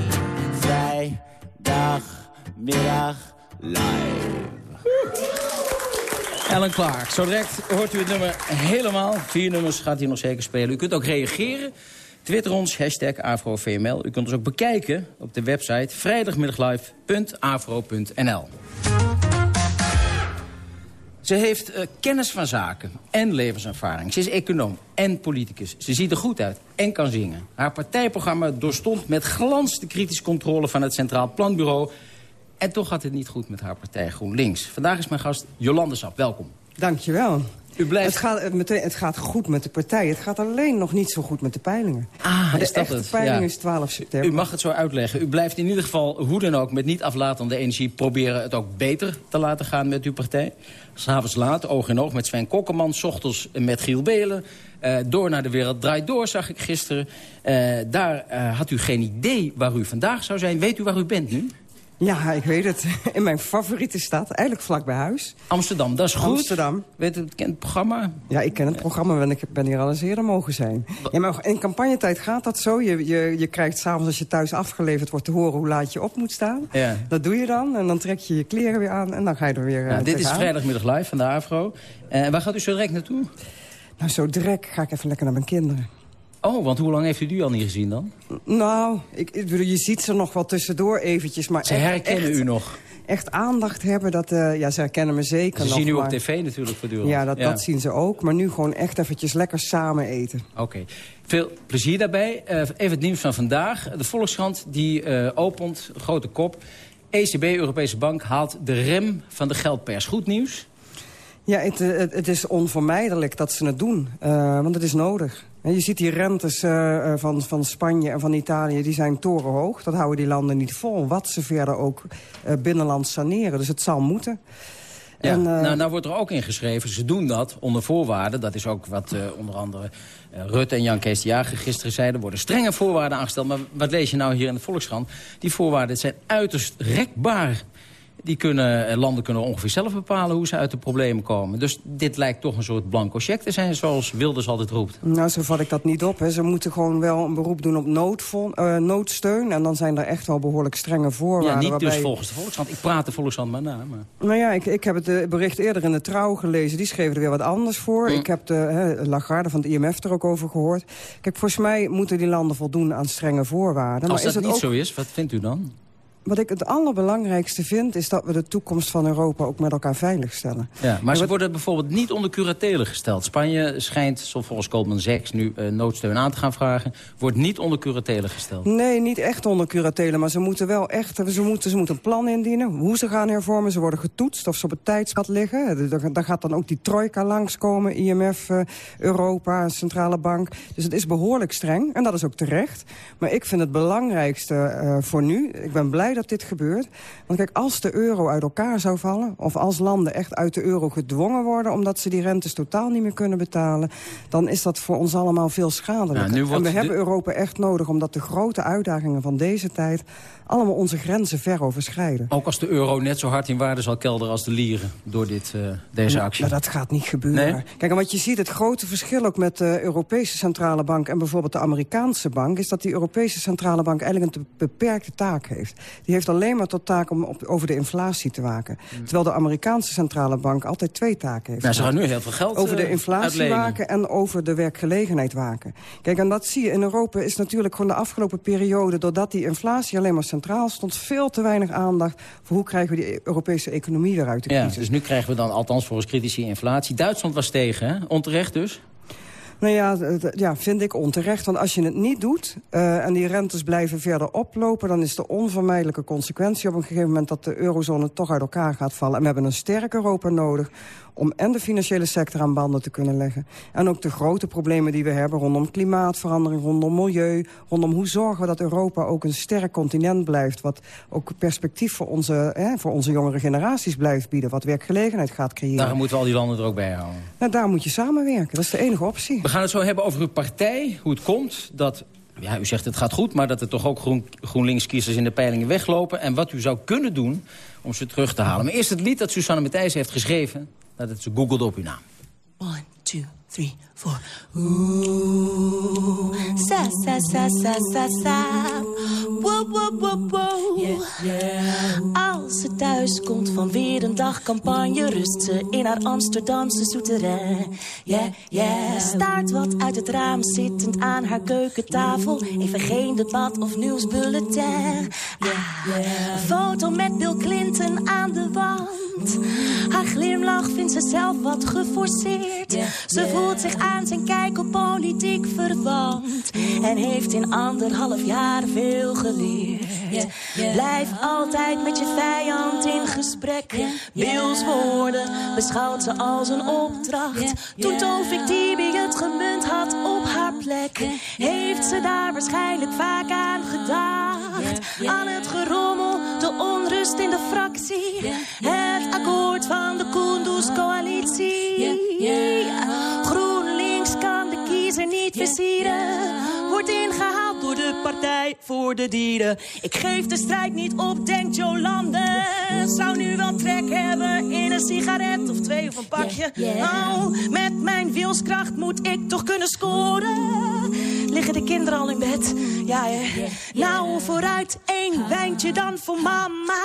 Vrijdagmiddag live. Alan Clark. Zo direct hoort u het nummer helemaal. Vier nummers gaat hij nog zeker spelen. U kunt ook reageren. Twitter ons, hashtag AfroVML. U kunt ons ook bekijken op de website vrijdagmiddaglive.afro.nl. Ze heeft uh, kennis van zaken en levenservaring. Ze is econoom en politicus. Ze ziet er goed uit en kan zingen. Haar partijprogramma doorstond met glans de kritische controle van het Centraal Planbureau. En toch gaat het niet goed met haar partij GroenLinks. Vandaag is mijn gast Jolande Sap. Welkom. Dankjewel. U blijft... Het gaat, het, meteen, het gaat goed met de partij. Het gaat alleen nog niet zo goed met de peilingen. Ah, de is dat echte het? peiling Ja. is 12 september. U mag het zo uitleggen. U blijft in ieder geval hoe dan ook met niet aflatende energie... proberen het ook beter te laten gaan met uw partij. S'avonds laat, oog in oog met Sven Kokkerman. S ochtends met Giel Belen. Eh, door naar de wereld draait door, zag ik gisteren. Eh, daar eh, had u geen idee waar u vandaag zou zijn. Weet u waar u bent nu? Ja, ik weet het. In mijn favoriete stad, eigenlijk vlak bij huis. Amsterdam, dat is goed. Amsterdam. Weet het bekend programma? Ja, ik ken het programma, want ik ben hier al eens eerder mogen zijn. Ja, maar in campagnetijd gaat dat zo. Je, je, je krijgt s'avonds als je thuis afgeleverd wordt te horen hoe laat je op moet staan. Ja. Dat doe je dan en dan trek je je kleren weer aan en dan ga je er weer eh, Nou, dit is vrijdagmiddag live van de AVRO. En waar gaat u zo direct naartoe? Nou, zo direct ga ik even lekker naar mijn kinderen. Oh, want hoe lang heeft u die al niet gezien dan? Nou, ik, ik bedoel, je ziet ze nog wel tussendoor eventjes. Maar Ze echt- herkennen echt- u nog. Echt aandacht hebben, dat, eh, ja, ze herkennen me zeker Ze nog. zien u op tv natuurlijk voortdurend. Ja, dat, dat zien ze ook. Maar nu gewoon echt eventjes lekker samen eten. Oké. Veel plezier daarbij. Eh, even het nieuws van vandaag. De Volkskrant die eh, opent, grote kop. ECB, Europese Bank, haalt de rem van de geldpers. Goed nieuws? Ja, het, het, het is onvermijdelijk dat ze het doen. want het is nodig. En je ziet die rentes eh, eh, van, van Spanje en van Italië, die zijn torenhoog. Dat houden die landen niet vol. Wat ze verder ook eh, binnenland saneren. Dus het zal moeten. Ja, En, nou, nou wordt er ook ingeschreven, ze doen dat onder voorwaarden. Dat is ook wat onder andere eh, Rutte en Jan Kees de Jager gisteren zeiden. Er worden strenge voorwaarden aangesteld. Maar wat lees je nou hier in de Volkskrant? Die voorwaarden zijn uiterst rekbaar. Die kunnen, eh, landen kunnen ongeveer zelf bepalen hoe ze uit de problemen komen. Dus dit lijkt toch een soort blanco cheque te zijn, zoals Wilders altijd roept. Nou, zo vat ik dat niet op. Hè. Ze moeten gewoon wel een beroep doen op eh, noodsteun. En dan zijn er echt wel behoorlijk strenge voorwaarden. Ja, niet waarbij... dus volgens de Volkskrant. Ik praat de Volkskrant maar na. Maar... Nou ja, ik, ik heb het eh, bericht eerder in de Trouw gelezen. Die schreven er weer wat anders voor. Ik heb de hè, Lagarde van het IMF er ook over gehoord. Kijk, volgens mij moeten die landen voldoen aan strenge voorwaarden. Als maar dat is het niet ook... zo is, wat vindt u dan? Wat ik het allerbelangrijkste vind... is dat we de toekomst van Europa ook met elkaar veiligstellen. Ja, maar ze worden bijvoorbeeld niet onder curatele gesteld. Spanje schijnt, zo volgens Goldman Sachs, nu eh, noodsteun aan te gaan vragen. Wordt niet onder curatele gesteld. Nee, niet echt onder curatele, maar ze moeten wel echt... Ze moeten, ze moeten een plan indienen, hoe ze gaan hervormen. Ze worden getoetst of ze op het tijdspad liggen. Daar- Daar gaat dan ook die trojka langskomen, IMF, eh, Europa, Centrale Bank. Dus het is behoorlijk streng, en dat is ook terecht. Maar ik vind het belangrijkste eh, voor nu... ik ben blij dat dit gebeurt. Want kijk, als de euro uit elkaar zou vallen... of als landen echt uit de euro gedwongen worden... omdat ze die rentes totaal niet meer kunnen betalen... dan is dat voor ons allemaal veel schadelijker. Ja, wordt en we hebben Europa echt nodig... omdat de grote uitdagingen van deze tijd... allemaal onze grenzen ver overschrijden. Ook als de euro net zo hard in waarde zal kelderen als de lieren door dit, eh, deze actie. Maar dat gaat niet gebeuren. Nee? Kijk, en wat je ziet, het grote verschil ook met de Europese Centrale Bank... en bijvoorbeeld de Amerikaanse bank... is dat die Europese Centrale Bank eigenlijk een te beperkte taak heeft. Die heeft alleen maar tot taak om op, over de inflatie te waken. Terwijl de Amerikaanse Centrale Bank altijd twee taken heeft. Nou, ze gaan nu heel veel geld Over de eh, inflatie uitlenen. waken en over de werkgelegenheid waken. Kijk, en dat zie je in Europa is natuurlijk gewoon de afgelopen periode... doordat die inflatie alleen maar centraal stond... veel te weinig aandacht voor hoe krijgen we die Europese economie weer uit de Ja, dus nu krijgen we dan althans volgens critici inflatie. Duitsland was tegen, hè? Onterecht dus? Nou ja, ja, vind ik onterecht. Want als je het niet doet eh, en die rentes blijven verder oplopen... dan is de onvermijdelijke consequentie op een gegeven moment... dat de eurozone toch uit elkaar gaat vallen. En we hebben een sterk Europa nodig om en de financiële sector aan banden te kunnen leggen. En ook de grote problemen die we hebben rondom klimaatverandering, rondom milieu... rondom hoe zorgen we dat Europa ook een sterk continent blijft... wat ook perspectief voor onze, hè, voor onze jongere generaties blijft bieden... wat werkgelegenheid gaat creëren. Daar moeten we al die landen er ook bij houden. Nou, daar moet je samenwerken. Dat is de enige optie. We gaan het zo hebben over uw partij. Hoe het komt dat, ja, u zegt het gaat goed... maar dat er toch ook groen, GroenLinks-kiezers in de peilingen weglopen. En wat u zou kunnen doen om ze terug te halen. Maar eerst het lied dat Susanne Matthijs heeft geschreven. Dat ze googelde op uw naam. One, two, three, Ooh, sa sa sa sa sa sa. Wow, wow, wow, wow. Als ze thuis komt van weer een dag campagne, rust ze in haar Amsterdamse souterrain. Yeah, yeah. Staart wat uit het raam, zittend aan haar keukentafel. Even geen debat of nieuwsbulletin. Ah, een foto met Bill Clinton aan de wand. Haar glimlach vindt ze zelf wat geforceerd. Ze voelt zich aan zijn kijk op politiek verwant. En heeft in anderhalf jaar veel geleerd. Blijf altijd met je vijand in gesprek. Bill's woorden beschouwt ze als een opdracht. Toen Tovik Dibi het gemunt had op haar plek. Heeft ze daar waarschijnlijk vaak aan gedacht. Aan het gerommel, de onrust in de fractie. Het akkoord van de Kunduz-coalitie. Niet versieren. Wordt ingehaald door de Partij voor de Dieren. Ik geef de strijd niet op, denkt Jolande. Zou nu wel trek hebben in een sigaret of twee of een pakje. Oh, met mijn wilskracht moet ik toch kunnen scoren. Liggen de kinderen al in bed? Ja, hè? Nou, vooruit één wijntje dan voor mama.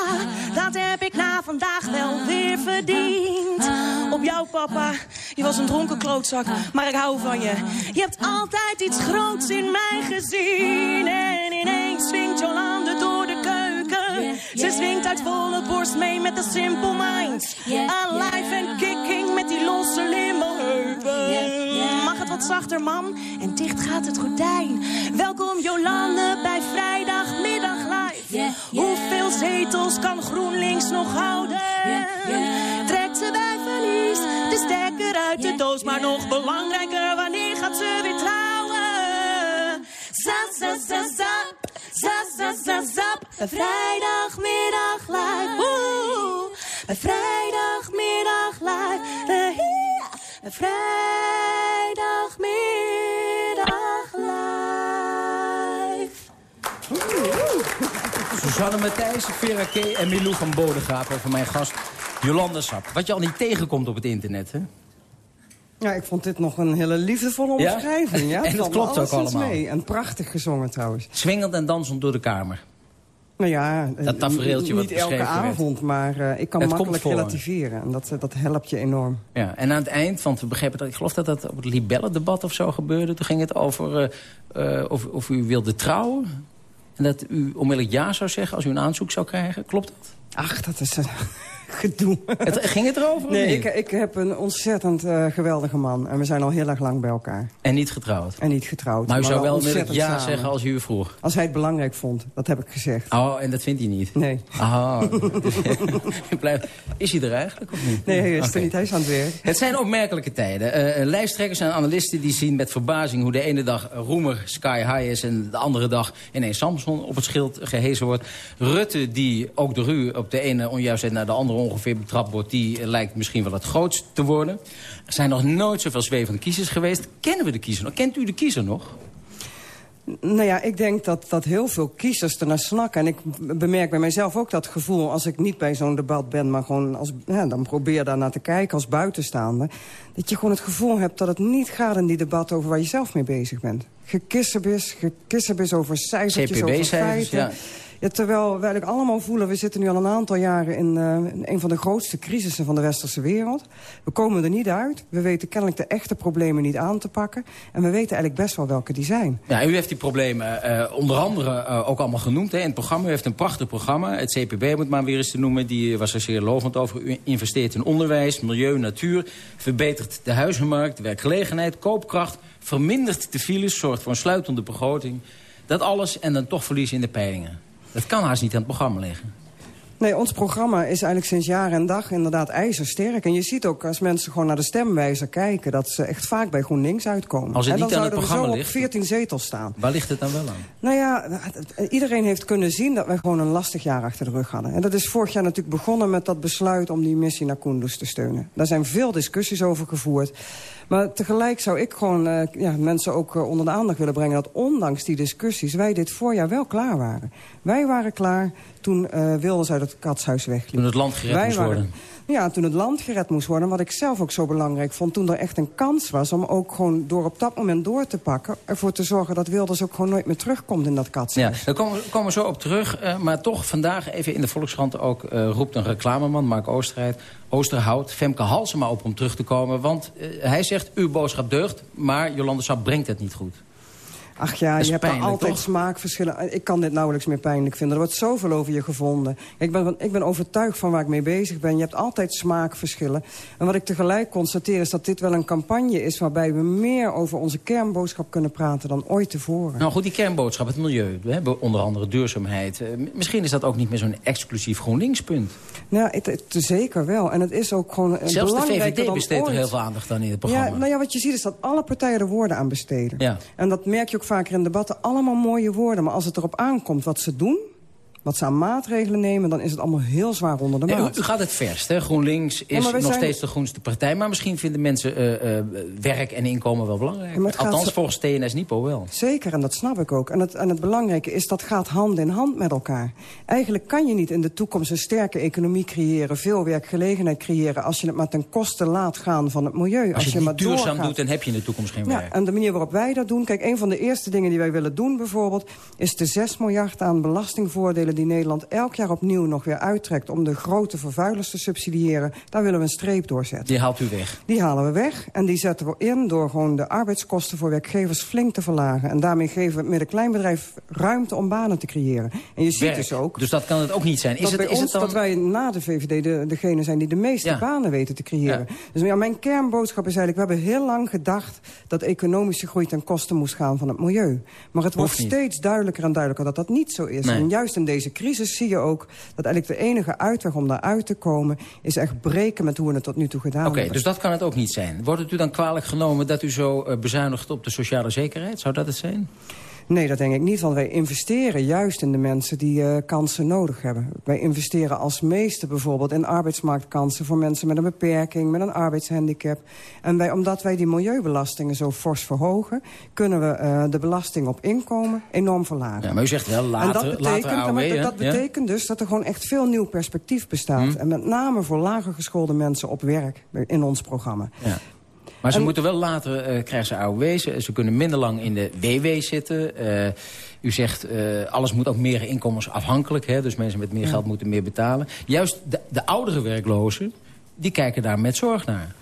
Dat heb ik na vandaag wel weer verdiend. Op jou, papa. Je was een dronken klootzak, maar ik hou van je. Je hebt altijd iets groots in mij gezien. En ineens swingt Jolande door de keuken. Ze swingt uit volle borst mee met de Simple Minds. Alive and kicking met die losse limboheupen. Mag het wat zachter, man? En dicht gaat het gordijn. Welkom Jolande bij Vrijdagmiddag Live. Hoeveel zetels kan GroenLinks nog houden? Trekt ze bij de stekker uit de doos. Maar nog belangrijker, wanneer gaat ze weer trouwen? Zap, zap, zap, zap. Zap, zap, zap, zap. Bij Vrijdagmiddag Live. Woe. Bij Vrijdagmiddag Live. Eh, Vrijdagmiddag Suzanne Matthijs, Vera K. en Milou van Bodegraaf. En van mijn gast Jolanda Sap. Wat je al niet tegenkomt op het internet, hè? Ja, ik vond dit nog een hele liefdevolle omschrijving. Ja? En dat klopt ook allemaal. Mee. En prachtig gezongen trouwens. Swingend en dansend door de kamer. Nou ja, Dat eh, tafereeltje wat niet elke werd. avond, maar eh, ik kan Het makkelijk relativeren. En dat, eh, dat helpt je enorm. Ja, en aan het eind, want we begrepen dat, ik geloof dat dat op het libellendebat of zo gebeurde. Toen ging het over of, of u wilde trouwen. En dat u onmiddellijk ja zou zeggen als u een aanzoek zou krijgen. Klopt dat? Ach, dat is gedoe. Het, ging het erover? Nee, ik, ik heb een ontzettend eh, geweldige man. En we zijn al heel erg lang bij elkaar. En niet getrouwd? En niet getrouwd. Maar u zou wel ja samen. zeggen als u u vroeg? Als hij het belangrijk vond, dat heb ik gezegd. Oh, en dat vindt hij niet? Nee. Ah, blijft- is hij er eigenlijk of niet? Nee, hij is er niet. Hij is aan het werk. Het zijn opmerkelijke tijden. Eh, eh, lijsttrekkers en analisten die zien met verbazing hoe de ene dag Roemer sky high is... en de andere dag ineens Samson op het schild gehezen wordt. Rutte, die ook door u op de ene onjuistheid naar de andere ongeveer betrapt wordt... die eh, lijkt misschien wel het grootst te worden. Er zijn nog nooit zoveel zwevende kiezers geweest. Kennen we de kiezer nog? Kent u de kiezer nog? Nou ja, ik denk dat, dat heel veel kiezers ernaar snakken. En ik bemerk bij mijzelf ook dat gevoel... als ik niet bij zo'n debat ben, maar gewoon als, ja, dan probeer daar naar te kijken als buitenstaander... dat je gewoon het gevoel hebt dat het niet gaat in die debat over waar je zelf mee bezig bent. Gekissenbis, gekissenbis over cijfertjes, over feiten. ja. Ja, terwijl eigenlijk allemaal voelen... we zitten nu al een aantal jaren in, eh, in een van de grootste crisissen van de westerse wereld. We komen er niet uit. We weten kennelijk de echte problemen niet aan te pakken. En we weten eigenlijk best wel welke die zijn. Ja, u heeft die problemen eh, onder andere eh, ook allemaal genoemd hè, in het programma. U heeft een prachtig programma. Het CPB moet maar weer eens te noemen. Die was er zeer lovend over. U investeert in onderwijs, milieu, natuur. Verbetert de huizenmarkt, werkgelegenheid, koopkracht. Vermindert de files, zorgt voor een sluitende begroting. Dat alles en dan toch verliezen in de peilingen. Dat kan haast niet aan het programma liggen. Nee, ons programma is eigenlijk sinds jaar en dag inderdaad ijzersterk. En je ziet ook als mensen gewoon naar de stemwijzer kijken... dat ze echt vaak bij GroenLinks uitkomen. Als het en dan niet aan het zouden we programma zo ligt- op 14 zetels staan. Waar ligt het dan wel aan? Nou ja, iedereen heeft kunnen zien dat wij gewoon een lastig jaar achter de rug hadden. En dat is vorig jaar natuurlijk begonnen met dat besluit om die missie naar Kunduz te steunen. Daar zijn veel discussies over gevoerd. Maar tegelijk zou ik gewoon eh, ja, mensen ook eh, onder de aandacht willen brengen... dat ondanks die discussies wij dit voorjaar wel klaar waren. Wij waren klaar toen eh Wilders uit het katshuis wegliep. Toen het land gered moest waren- worden. Ja, toen het land gered moest worden. Wat ik zelf ook zo belangrijk vond. Toen er echt een kans was om ook gewoon door op dat moment door te pakken. Ervoor te zorgen dat Wilders ook gewoon nooit meer terugkomt in dat katshuis. Ja, daar komen, komen we zo op terug. eh, maar toch vandaag even in de Volkskrant ook eh, roept een reclameman, Mark Oosterhout, Oosterhout, Femke Halsema op om terug te komen. Want eh, hij zegt, uw boodschap deugt, maar Jolande Sap brengt het niet goed. Ach ja, je hebt er altijd toch? smaakverschillen. Ik kan dit nauwelijks meer pijnlijk vinden. Er wordt zoveel over je gevonden. Ik ben, ik ben overtuigd van waar ik mee bezig ben. Je hebt altijd smaakverschillen. En wat ik tegelijk constateer is dat dit wel een campagne is... waarbij we meer over onze kernboodschap kunnen praten dan ooit tevoren. Nou goed, die kernboodschap, het milieu, we hebben onder andere duurzaamheid. Eh, misschien is dat ook niet meer zo'n exclusief GroenLinks-punt. Nou, het, het- zeker wel. En het is ook gewoon Zelfs de VVD besteedt er heel veel aandacht aan in het programma. Ja, nou ja, wat je ziet is dat alle partijen er woorden aan besteden. Ja. En dat merk je ook vaker in debatten. Allemaal mooie woorden. Maar als het erop aankomt wat ze doen... wat ze aan maatregelen nemen... dan is het allemaal heel zwaar onder de Nee, u, maat. u gaat het verst, hè? GroenLinks is Ja, nog zijn- steeds de groenste partij. Maar misschien vinden mensen eh, eh, werk en inkomen wel belangrijk. Ja, Althans, zo- volgens TNS-Nipo wel. Zeker, en dat snap ik ook. En het, en het belangrijke is, dat gaat hand in hand met elkaar. Eigenlijk kan je niet in de toekomst een sterke economie creëren... veel werkgelegenheid creëren... als je het maar ten koste laat gaan van het milieu. Als je het maar duurzaam doorgaat. doet, dan heb je in de toekomst geen Ja, werk. en de manier waarop wij dat doen... Kijk, een van de eerste dingen die wij willen doen bijvoorbeeld... is de 6 miljard aan belastingvoordelen die Nederland elk jaar opnieuw nog weer uittrekt... om de grote vervuilers te subsidiëren. Daar willen we een streep doorzetten. Die haalt u weg. Die halen we weg en die zetten we in door gewoon de arbeidskosten voor werkgevers flink te verlagen. En daarmee geven we het midden-kleinbedrijf ruimte om banen te creëren. En je ziet Werk. dus ook... Dus dat kan het ook niet zijn. Is dat het, bij is ons, het dan... dat wij na de VVD de, degene zijn die de meeste Ja. banen weten te creëren. Dus ja, mijn kernboodschap is eigenlijk... we hebben heel lang gedacht dat economische groei ten koste moest gaan van het milieu. Maar het wordt niet. steeds duidelijker en duidelijker dat dat niet zo is. Nee. En juist in deze crisis zie je ook dat eigenlijk de enige uitweg om daaruit te komen... is echt breken met hoe we het tot nu toe gedaan Oké, hebben. dus dat kan het ook niet zijn. Wordt het u dan kwalijk genomen dat u zo eh, bezuinigt op de sociale zekerheid? Zou dat het zijn? Nee, dat denk ik niet, want wij investeren juist in de mensen die uh, kansen nodig hebben. Wij investeren als meeste bijvoorbeeld in arbeidsmarktkansen... voor mensen met een beperking, met een arbeidshandicap. En wij, omdat wij die milieubelastingen zo fors verhogen... kunnen we uh, de belasting op inkomen enorm verlagen. Ja, maar u zegt wel later, en dat betekent, later AOW, dat, dat betekent dus dat er gewoon echt veel nieuw perspectief bestaat. Hm. En met name voor lager geschoolde mensen op werk in ons programma. Ja. Maar ze En- moeten wel later, uh, krijgen ze AOW, ze, ze kunnen minder lang in de WW zitten. Uh, u zegt, uh, alles moet ook meer inkomensafhankelijk, hè, dus mensen met meer Ja. geld moeten meer betalen. Juist de, de oudere werklozen, die kijken daar met zorg naar.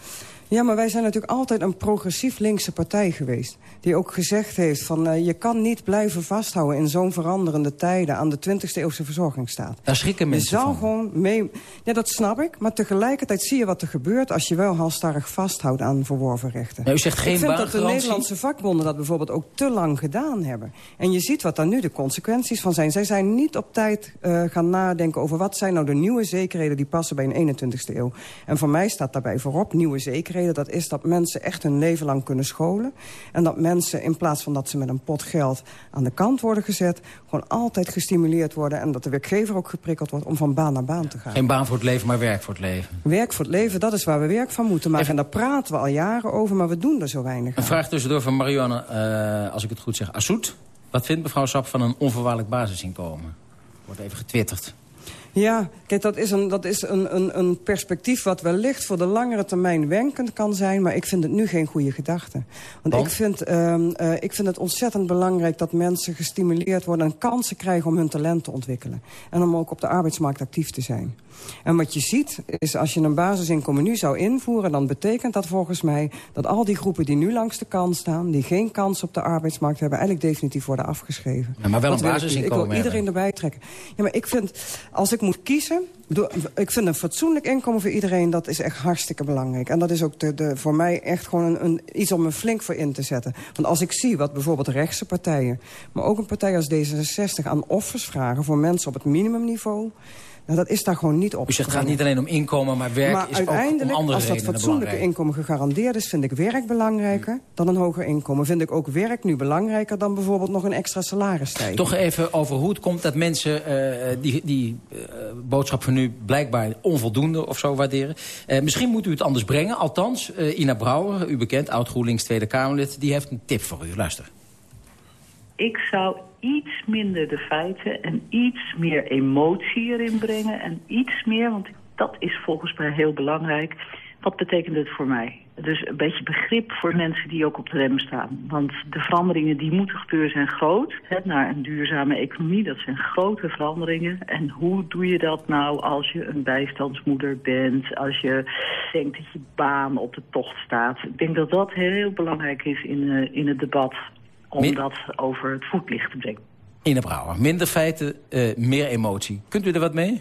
Ja, maar wij zijn natuurlijk altijd een progressief linkse partij geweest. Die ook gezegd heeft van uh, je kan niet blijven vasthouden in zo'n veranderende tijden aan de 20e eeuwse verzorgingsstaat. Daar schrikken Je mensen zal van. gewoon mee... Ja, dat snap ik. Maar tegelijkertijd zie je wat er gebeurt als je wel halstarrig vasthoudt aan verworven rechten. Nou, u zegt geen ik vind dat de? Nederlandse vakbonden dat bijvoorbeeld ook te lang gedaan hebben. En je ziet wat daar nu de consequenties van zijn. Zij zijn niet op tijd uh, gaan nadenken over wat zijn nou de nieuwe zekerheden die passen bij een 21ste eeuw. En voor mij staat daarbij voorop nieuwe zekerheden. Dat is dat mensen echt hun leven lang kunnen scholen. En dat mensen in plaats van dat ze met een pot geld aan de kant worden gezet... gewoon altijd gestimuleerd worden. En dat de werkgever ook geprikkeld wordt om van baan naar baan te gaan. Geen baan voor het leven, maar werk voor het leven. Werk voor het leven, dat is waar we werk van moeten maken. En daar praten we al jaren over, maar we doen er zo weinig Een aan. vraag tussendoor van Marianne, uh, als ik het goed zeg, Assoet. Wat vindt mevrouw Sap van een onvoorwaardelijk basisinkomen? Wordt even getwitterd. Ja, kijk, dat is, een, dat is een, een, een perspectief wat wellicht voor de langere termijn wenkend kan zijn... maar ik vind het nu geen goede gedachte. Want ik vind, um, uh, ik vind het ontzettend belangrijk dat mensen gestimuleerd worden... en kansen krijgen om hun talent te ontwikkelen. En om ook op de arbeidsmarkt actief te zijn. En wat je ziet, is als je een basisinkomen nu zou invoeren... dan betekent dat volgens mij dat al die groepen die nu langs de kant staan... die geen kans op de arbeidsmarkt hebben... eigenlijk definitief worden afgeschreven. Ja, maar wel een basisinkomen Ik wil iedereen erbij trekken. Ja, maar ik vind, als ik moet kiezen... Ik vind een fatsoenlijk inkomen voor iedereen, dat is echt hartstikke belangrijk. En dat is ook de, de, voor mij echt gewoon een, een, iets om me flink voor in te zetten. Want als ik zie wat bijvoorbeeld rechtse partijen... maar ook een partij als D66 aan offers vragen... voor mensen op het minimumniveau... Nou, dat is daar gewoon niet op. U zegt het gaat niet alleen om inkomen, maar werk maar is ook om uiteindelijk, andere als dat redenen fatsoenlijke belangrijk. inkomen gegarandeerd is... vind ik werk belangrijker dan een hoger inkomen. Vind ik ook werk nu belangrijker dan bijvoorbeeld nog een extra salarisstijging. Toch even over hoe het komt dat mensen uh, die, die uh, boodschap van nu blijkbaar onvoldoende of zo waarderen. Uh, misschien moet u het anders brengen. Althans, uh, Ina Brouwer, u bekend, oud GroenLinks Tweede Kamerlid, die heeft een tip voor u. Luister. Ik zou iets minder de feiten en iets meer emotie erin brengen. En iets meer, want dat is volgens mij heel belangrijk. Wat betekent het voor mij? Dus een beetje begrip voor mensen die ook op de rem staan. Want de veranderingen die moeten gebeuren zijn groot. Naar een duurzame economie, dat zijn grote veranderingen. En hoe doe je dat nou als je een bijstandsmoeder bent? Als je denkt dat je baan op de tocht staat? Ik denk dat dat heel belangrijk is in, uh, in het debat om dat over het voetlicht te brengen. Ina Brouwer, minder feiten, uh, meer emotie. Kunt u er wat mee?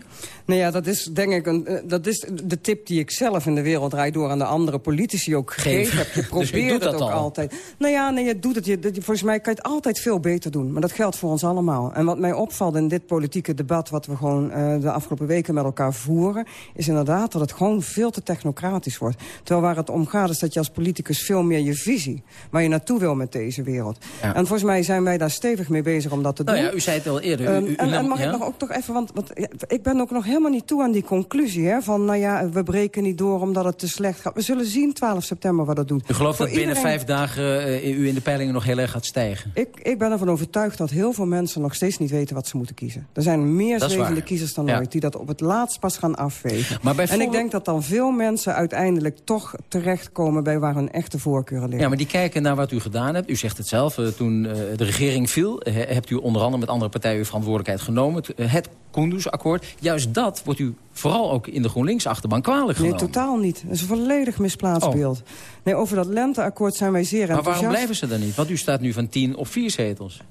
Nou ja, dat is denk ik een, uh, dat is de tip die ik zelf in de wereld draai door aan de andere politici ook gegeven heb. Je Dus probeert doet het dat ook al? altijd. Nou ja, nee, je doet het. Je, dat- volgens mij kan je het altijd veel beter doen. Maar dat geldt voor ons allemaal. En wat mij opvalt in dit politieke debat... wat we gewoon uh, de afgelopen weken met elkaar voeren... is inderdaad dat het gewoon veel te technocratisch wordt. Terwijl waar het om gaat is dat je als politicus veel meer je visie... waar je naartoe wil met deze wereld. Ja. En volgens mij zijn wij daar stevig mee bezig om dat te Nou doen. ja, u zei het al eerder. Um, u, u en, nam- en mag ja? ik nog ook toch even, want, want ik ben ook nog helemaal niet toe aan die conclusie, hè, van nou ja, we breken niet door omdat het te slecht gaat. We zullen zien 12 september wat dat doet. U gelooft Voor dat binnen iedereen- vijf dagen uh, u in de peilingen nog heel erg gaat stijgen? Ik, ik ben ervan overtuigd dat heel veel mensen nog steeds niet weten wat ze moeten kiezen. Er zijn meer zwevende kiezers dan Ja. ooit die dat op het laatst pas gaan afwegen. Maar En ik denk dat dan veel mensen uiteindelijk toch terechtkomen bij waar hun echte voorkeuren liggen. Ja, maar die kijken naar wat u gedaan hebt. U zegt het zelf, uh, toen uh, de regering viel... Hebt u onder andere met andere partijen uw verantwoordelijkheid genomen. Het Kunduz-akkoord. Juist dat wordt u vooral ook in de GroenLinks-achterban kwalijk Nee, genomen. totaal niet. Dat is een volledig misplaatst Oh. beeld. Nee, over dat lenteakkoord zijn wij zeer maar enthousiast. waarom blijven ze dan niet? Want u staat nu van tien op vier zetels.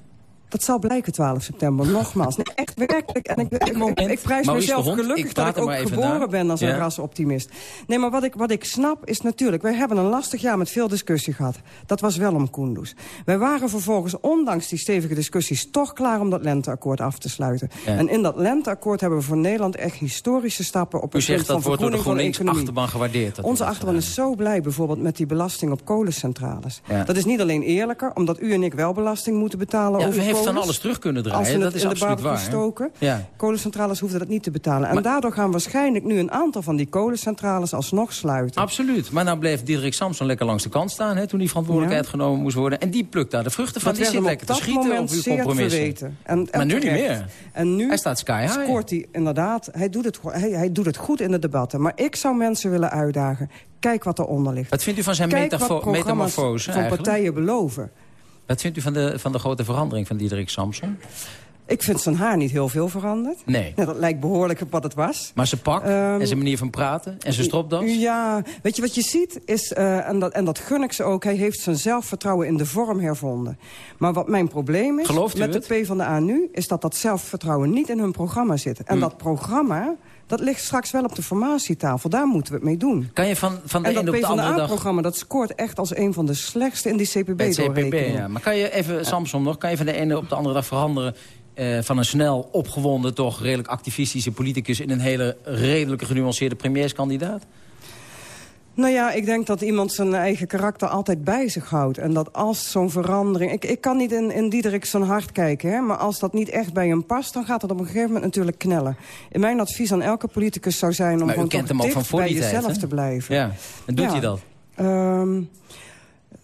Dat zal blijken 12 september, nogmaals. Nee, echt werkelijk. En ik, ik, moment, ik, ik prijs Maurice mezelf gelukkig ik dat ik ook geboren naar. ben als een Ja. rasoptimist. Nee, maar wat ik, wat ik snap is natuurlijk... wij hebben een lastig jaar met veel discussie gehad. Dat was wel om Kunduz. Wij waren vervolgens, ondanks die stevige discussies... toch klaar om dat lenteakkoord af te sluiten. Ja. En in dat lenteakkoord hebben we voor Nederland... echt historische stappen op U het punt zegt van dat wordt door de van GroenLinks achterban gewaardeerd. dat Onze achterban is zo blij bijvoorbeeld met die belasting op kolencentrales. Ja. Dat is niet alleen eerlijker, omdat u en ik wel belasting moeten betalen over heeft kolens. alles terug kunnen Als draaien. we Dat is in de absoluut waar. stoken. Ja. Kolencentrales hoefden dat niet te betalen. En daardoor gaan waarschijnlijk nu een aantal van die kolencentrales alsnog sluiten. Absoluut. Maar nou bleef Diederik Samson lekker langs de kant staan... Hè, toen die verantwoordelijkheid genomen moest worden. En die plukt daar de vruchten van. Dat die zit lekker te schieten op uw compromissen. En, en maar nu niet meer. En nu Hij staat sky high. scoort hij inderdaad. Hij doet, het, hij, hij doet het goed in de debatten. Maar ik zou mensen willen uitdagen. Kijk wat eronder ligt. Wat vindt u van zijn Kijk metafo- wat programma's metamorfose van partijen beloven. Wat vindt u van de, van de grote verandering van Diederik Samson? Ik vind zijn haar niet heel veel veranderd. Nee. Ja, dat lijkt behoorlijk op wat het was. Maar zijn pak Ehm, en zijn manier van praten en zijn stropdas? Ja, weet je wat je ziet is, eh, en, dat, en dat gun ik ze ook... hij heeft zijn zelfvertrouwen in de vorm hervonden. Maar wat mijn probleem is Gelooft u met het? de PvdA nu... is dat dat zelfvertrouwen niet in hun programma zit. En Hm. dat programma, dat ligt straks wel op de formatietafel. Daar moeten we het mee doen. Kan je van, van de en dat ene op de andere dag... PvdA-programma, dat scoort echt als een van de slechtste in die CPB, CPB-doorrekening. ja. Maar kan je even, Samson nog, kan je van de ene op de andere dag veranderen... eh, van een snel opgewonden, toch redelijk activistische politicus... in een hele redelijke, genuanceerde premierskandidaat? Nou ja, ik denk dat iemand zijn eigen karakter altijd bij zich houdt. En dat als zo'n verandering... Ik, ik kan niet in, in Diederik zijn hart kijken, hè, maar als dat niet echt bij hem past... dan gaat het op een gegeven moment natuurlijk knellen. En mijn advies aan elke politicus zou zijn... om gewoon toch dicht bij jezelf te blijven. Ja, en doet Ja. hij dat? Ehm,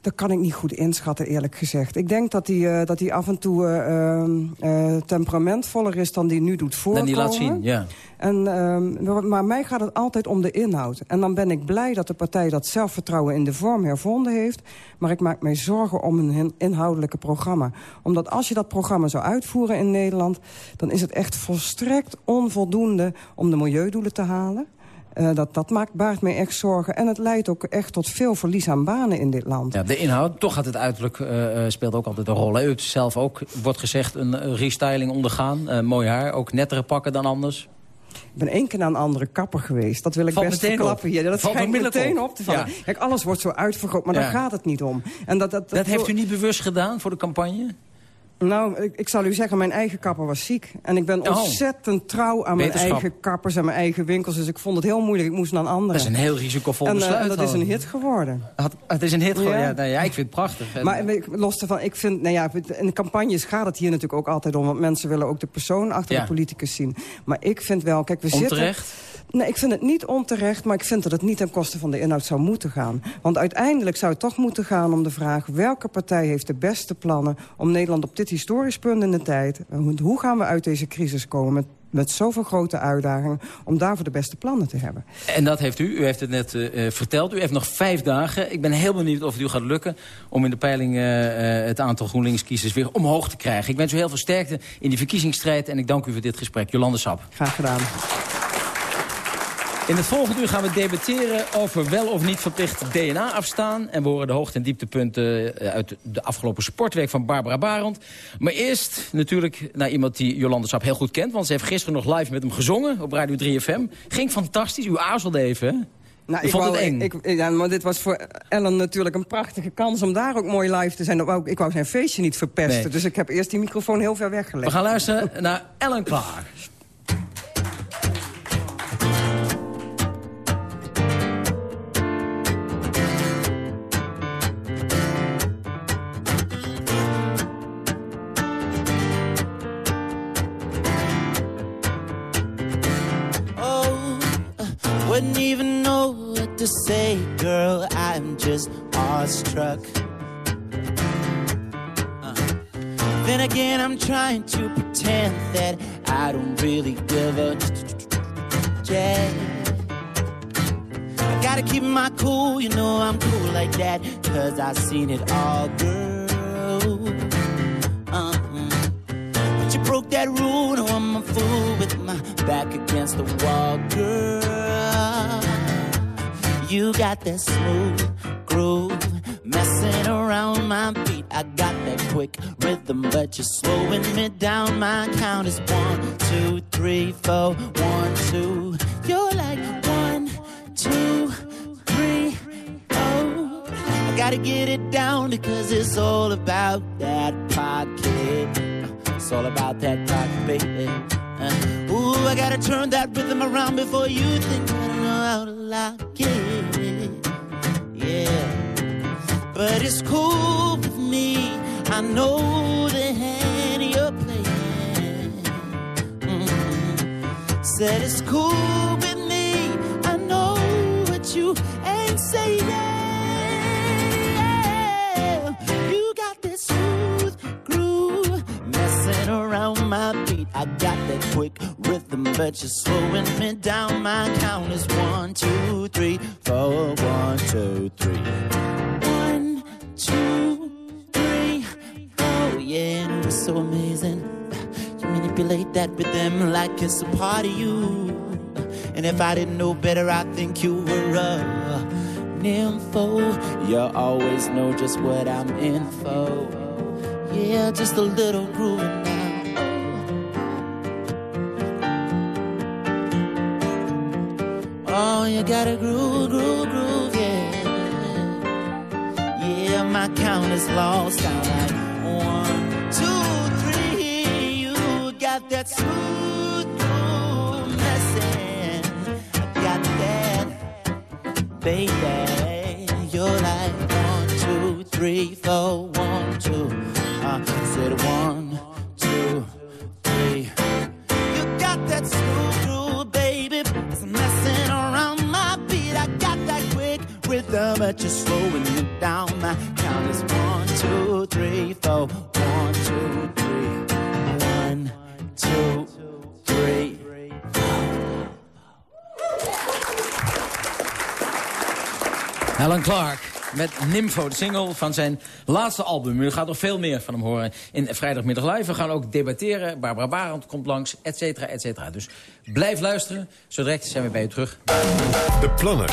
dat kan ik niet goed inschatten, eerlijk gezegd. Ik denk dat hij, eh, dat hij af en toe eh, ehm, eh, temperamentvoller is dan hij nu doet voorkomen. Dan die laat zien, ja. En, ehm, maar mij gaat het altijd om de inhoud. En dan ben ik blij dat de partij dat zelfvertrouwen in de vorm hervonden heeft. Maar ik maak mij zorgen om een inhoudelijke programma. Omdat als je dat programma zou uitvoeren in Nederland... dan is het echt volstrekt onvoldoende om de milieudoelen te halen. Eh, dat, dat maakt, baart mij echt zorgen. En het leidt ook echt tot veel verlies aan banen in dit land. Ja, de inhoud, toch gaat het uiterlijk, eh, eh, speelt ook altijd een rol. hè. U hebt zelf ook, wordt gezegd, een restyling ondergaan. Eh, mooi haar, ook nettere pakken dan anders. Ik ben één keer naar een andere kapper geweest. Dat wil ik Valt best verklappen hier. Dat Valt schijnt meteen op. op te vallen. Ja. Kijk, alles wordt zo uitvergroot, maar Ja. daar gaat het niet om. En dat, dat, Dat heeft u niet bewust gedaan voor de campagne? Nou, ik, ik zal u zeggen, mijn eigen kapper was ziek. En ik ben Oh. ontzettend trouw aan mijn eigen kappers en mijn eigen winkels. Dus ik vond het heel moeilijk. Ik moest naar een andere. Dat is een heel risicovol en, eh, besluit. en dat is een hit geworden. Had- Het is een hit geworden, ja. Ja. nou ja, ik vind het prachtig. Maar los daarvan, ik vind, nou ja, in de campagnes gaat het hier natuurlijk ook altijd om. Want mensen willen ook de persoon achter Ja. de politicus zien. Maar ik vind wel, kijk, we Onterecht? zitten... Nee, ik vind het niet onterecht, maar ik vind dat het niet ten koste van de inhoud zou moeten gaan. Want uiteindelijk zou het toch moeten gaan om de vraag... welke partij heeft de beste plannen om Nederland op dit historisch punt in de tijd... hoe- gaan we uit deze crisis komen met, met zoveel grote uitdagingen... om daarvoor de beste plannen te hebben. En dat heeft u, u heeft het net eh, eh, verteld. U heeft nog vijf dagen. Ik ben heel benieuwd of het u gaat lukken... om in de peiling eh, het aantal GroenLinks-kiezers weer omhoog te krijgen. Ik wens u heel veel sterkte in die verkiezingsstrijd... en ik dank u voor dit gesprek. Jolande Sap. Graag gedaan. In het volgende uur gaan we debatteren over wel of niet verplicht DNA afstaan. En we horen de hoogte- en dieptepunten eh, uit de afgelopen sportweek van Barbara Barend. Maar eerst natuurlijk naar iemand die Jolande Sap heel goed kent. Want ze heeft gisteren nog live met hem gezongen op Radio 3FM. Ging fantastisch. U aarzelde even, hè? Nou, ik vond wou, het eng. Ik, ik- ja, maar dit was voor Ellen natuurlijk een prachtige kans om daar ook mooi live te zijn. Dat wou ik- ik wou zijn feestje niet verpesten. Nee. Dus ik heb eerst die microfoon heel ver weggelegd. We gaan luisteren naar Ellen Klaar. Just awestruck. Uh, then again, I'm trying to pretend that I don't really give a jack. I gotta keep my cool, you know I'm cool like that, cause I've seen it all, girl. But you broke that rule, now I'm a fool with my back against the wall, girl. You got that smooth groove messing around my beat. I got that quick rhythm, but you're slowing me down. My count is one, two, three, four, one, two. You're like one, two, three, four. I gotta get it down because it's all about that pocket. It's all about that pocket, baby. Uh, ooh, I gotta turn that rhythm around before you think I know how to lock it. Yeah, but it's cool with me. I know the hand you're playing. Mhm. Said it's cool with me. I know what you ain't saying. I got that quick rhythm, but you're slowing me down. My count is one, two, three, four, one, two, three. One, two, three, four. Yeah, and it was so amazing. You manipulate that rhythm like it's a part of you. And if I didn't know better, I'd think you were a nympho. You always know just what I'm in for. Yeah, just a little groove now. Oh, you gotta groove, groove, groove, yeah. Yeah, my count is lost. I'm like one, two, three. You got that smooth groove messing. I got that, baby. You're like one, two, three, four, one, two. I said one, but you're slowing me down. My count is one, two, three, four. One, two, three. One, two, three. Alan Clark met Nympho, de single van zijn laatste album. U gaat nog veel meer van hem horen in Vrijdagmiddag Live. We gaan ook debatteren. Barbara Barend komt langs, et cetera, et cetera. Dus blijf luisteren. Zo direct zijn we bij u terug. De plannen. 30%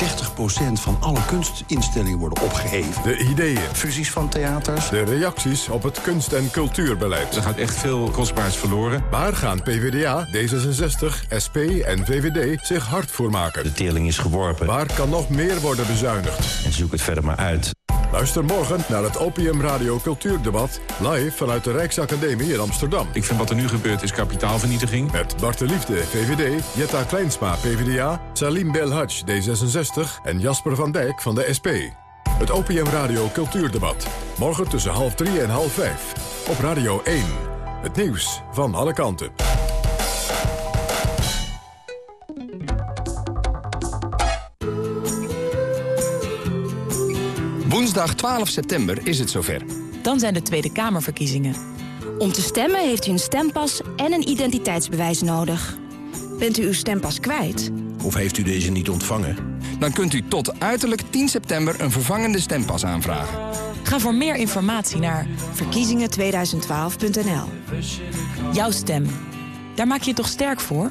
van alle kunstinstellingen worden opgeheven. De ideeën. Fusies van theaters. De reacties op het kunst- en cultuurbeleid. Er gaat echt veel kostbaars verloren. Waar gaan PvdA, D66, SP en VVD zich hard voor maken? De teerling is geworpen. Waar kan nog meer worden bezuinigd? En zoek het verder maar uit. Luister morgen naar het Opium Radio Cultuurdebat... live vanuit de Rijksacademie in Amsterdam. Ik vind wat er nu gebeurt is kapitaalvernietiging. Met Bart de Liefde, VVD, Jetta Kleinsma, PvdA... Salim Belhaj, D66 en Jasper van Dijk van de SP. Het Opium Radio Cultuurdebat. Morgen tussen half drie en half vijf. Op Radio 1. Het nieuws van alle kanten. Woensdag 12 september is het zover. Dan zijn de Tweede Kamerverkiezingen. Om te stemmen heeft u een stempas en een identiteitsbewijs nodig. Bent u uw stempas kwijt? Of heeft u deze niet ontvangen? Dan kunt u tot uiterlijk 10 september een vervangende stempas aanvragen. Ga voor meer informatie naar verkiezingen2012.nl. Jouw stem. Daar maak je je toch sterk voor?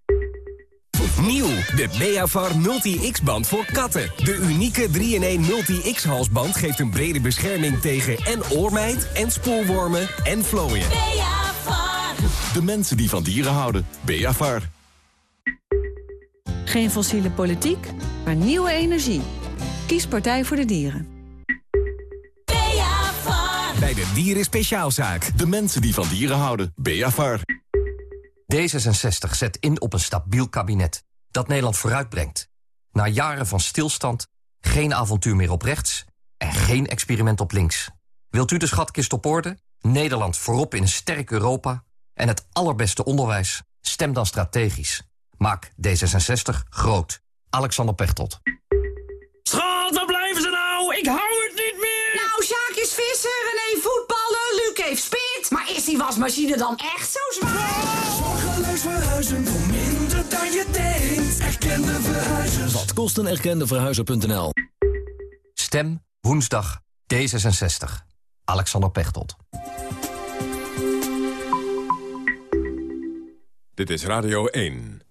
Nieuw, de Beavar Multi-X-band voor katten. De unieke 3-in-1 Multi-X-halsband geeft een brede bescherming tegen en oormijt en spoorwormen en vlooien. Beavar. De mensen die van dieren houden. Beavar. Geen fossiele politiek, maar nieuwe energie. Kies Partij voor de Dieren. Bij de Dieren Speciaalzaak. De mensen die van dieren houden. Beavar. D66 zet in op een stabiel kabinet dat Nederland vooruitbrengt. Na jaren van stilstand, geen avontuur meer op rechts en geen experiment op links. Wilt u de schatkist op orde, Nederland voorop in een sterk Europa en het allerbeste onderwijs? Stem dan strategisch. Maak D66 groot. Alexander Pechtold. Schat, waar blijven ze nou? Ik hou het niet meer! Nou, Sjaak is vissen, René voetballen, Luc heeft spit. Maar is die wasmachine dan echt zo zwaar? Verhuizen voor minder dan je denkt. Erkende verhuizers. Wat kost een erkende verhuizer.nl? Stem woensdag D66. Alexander Pechtold. Dit is Radio 1.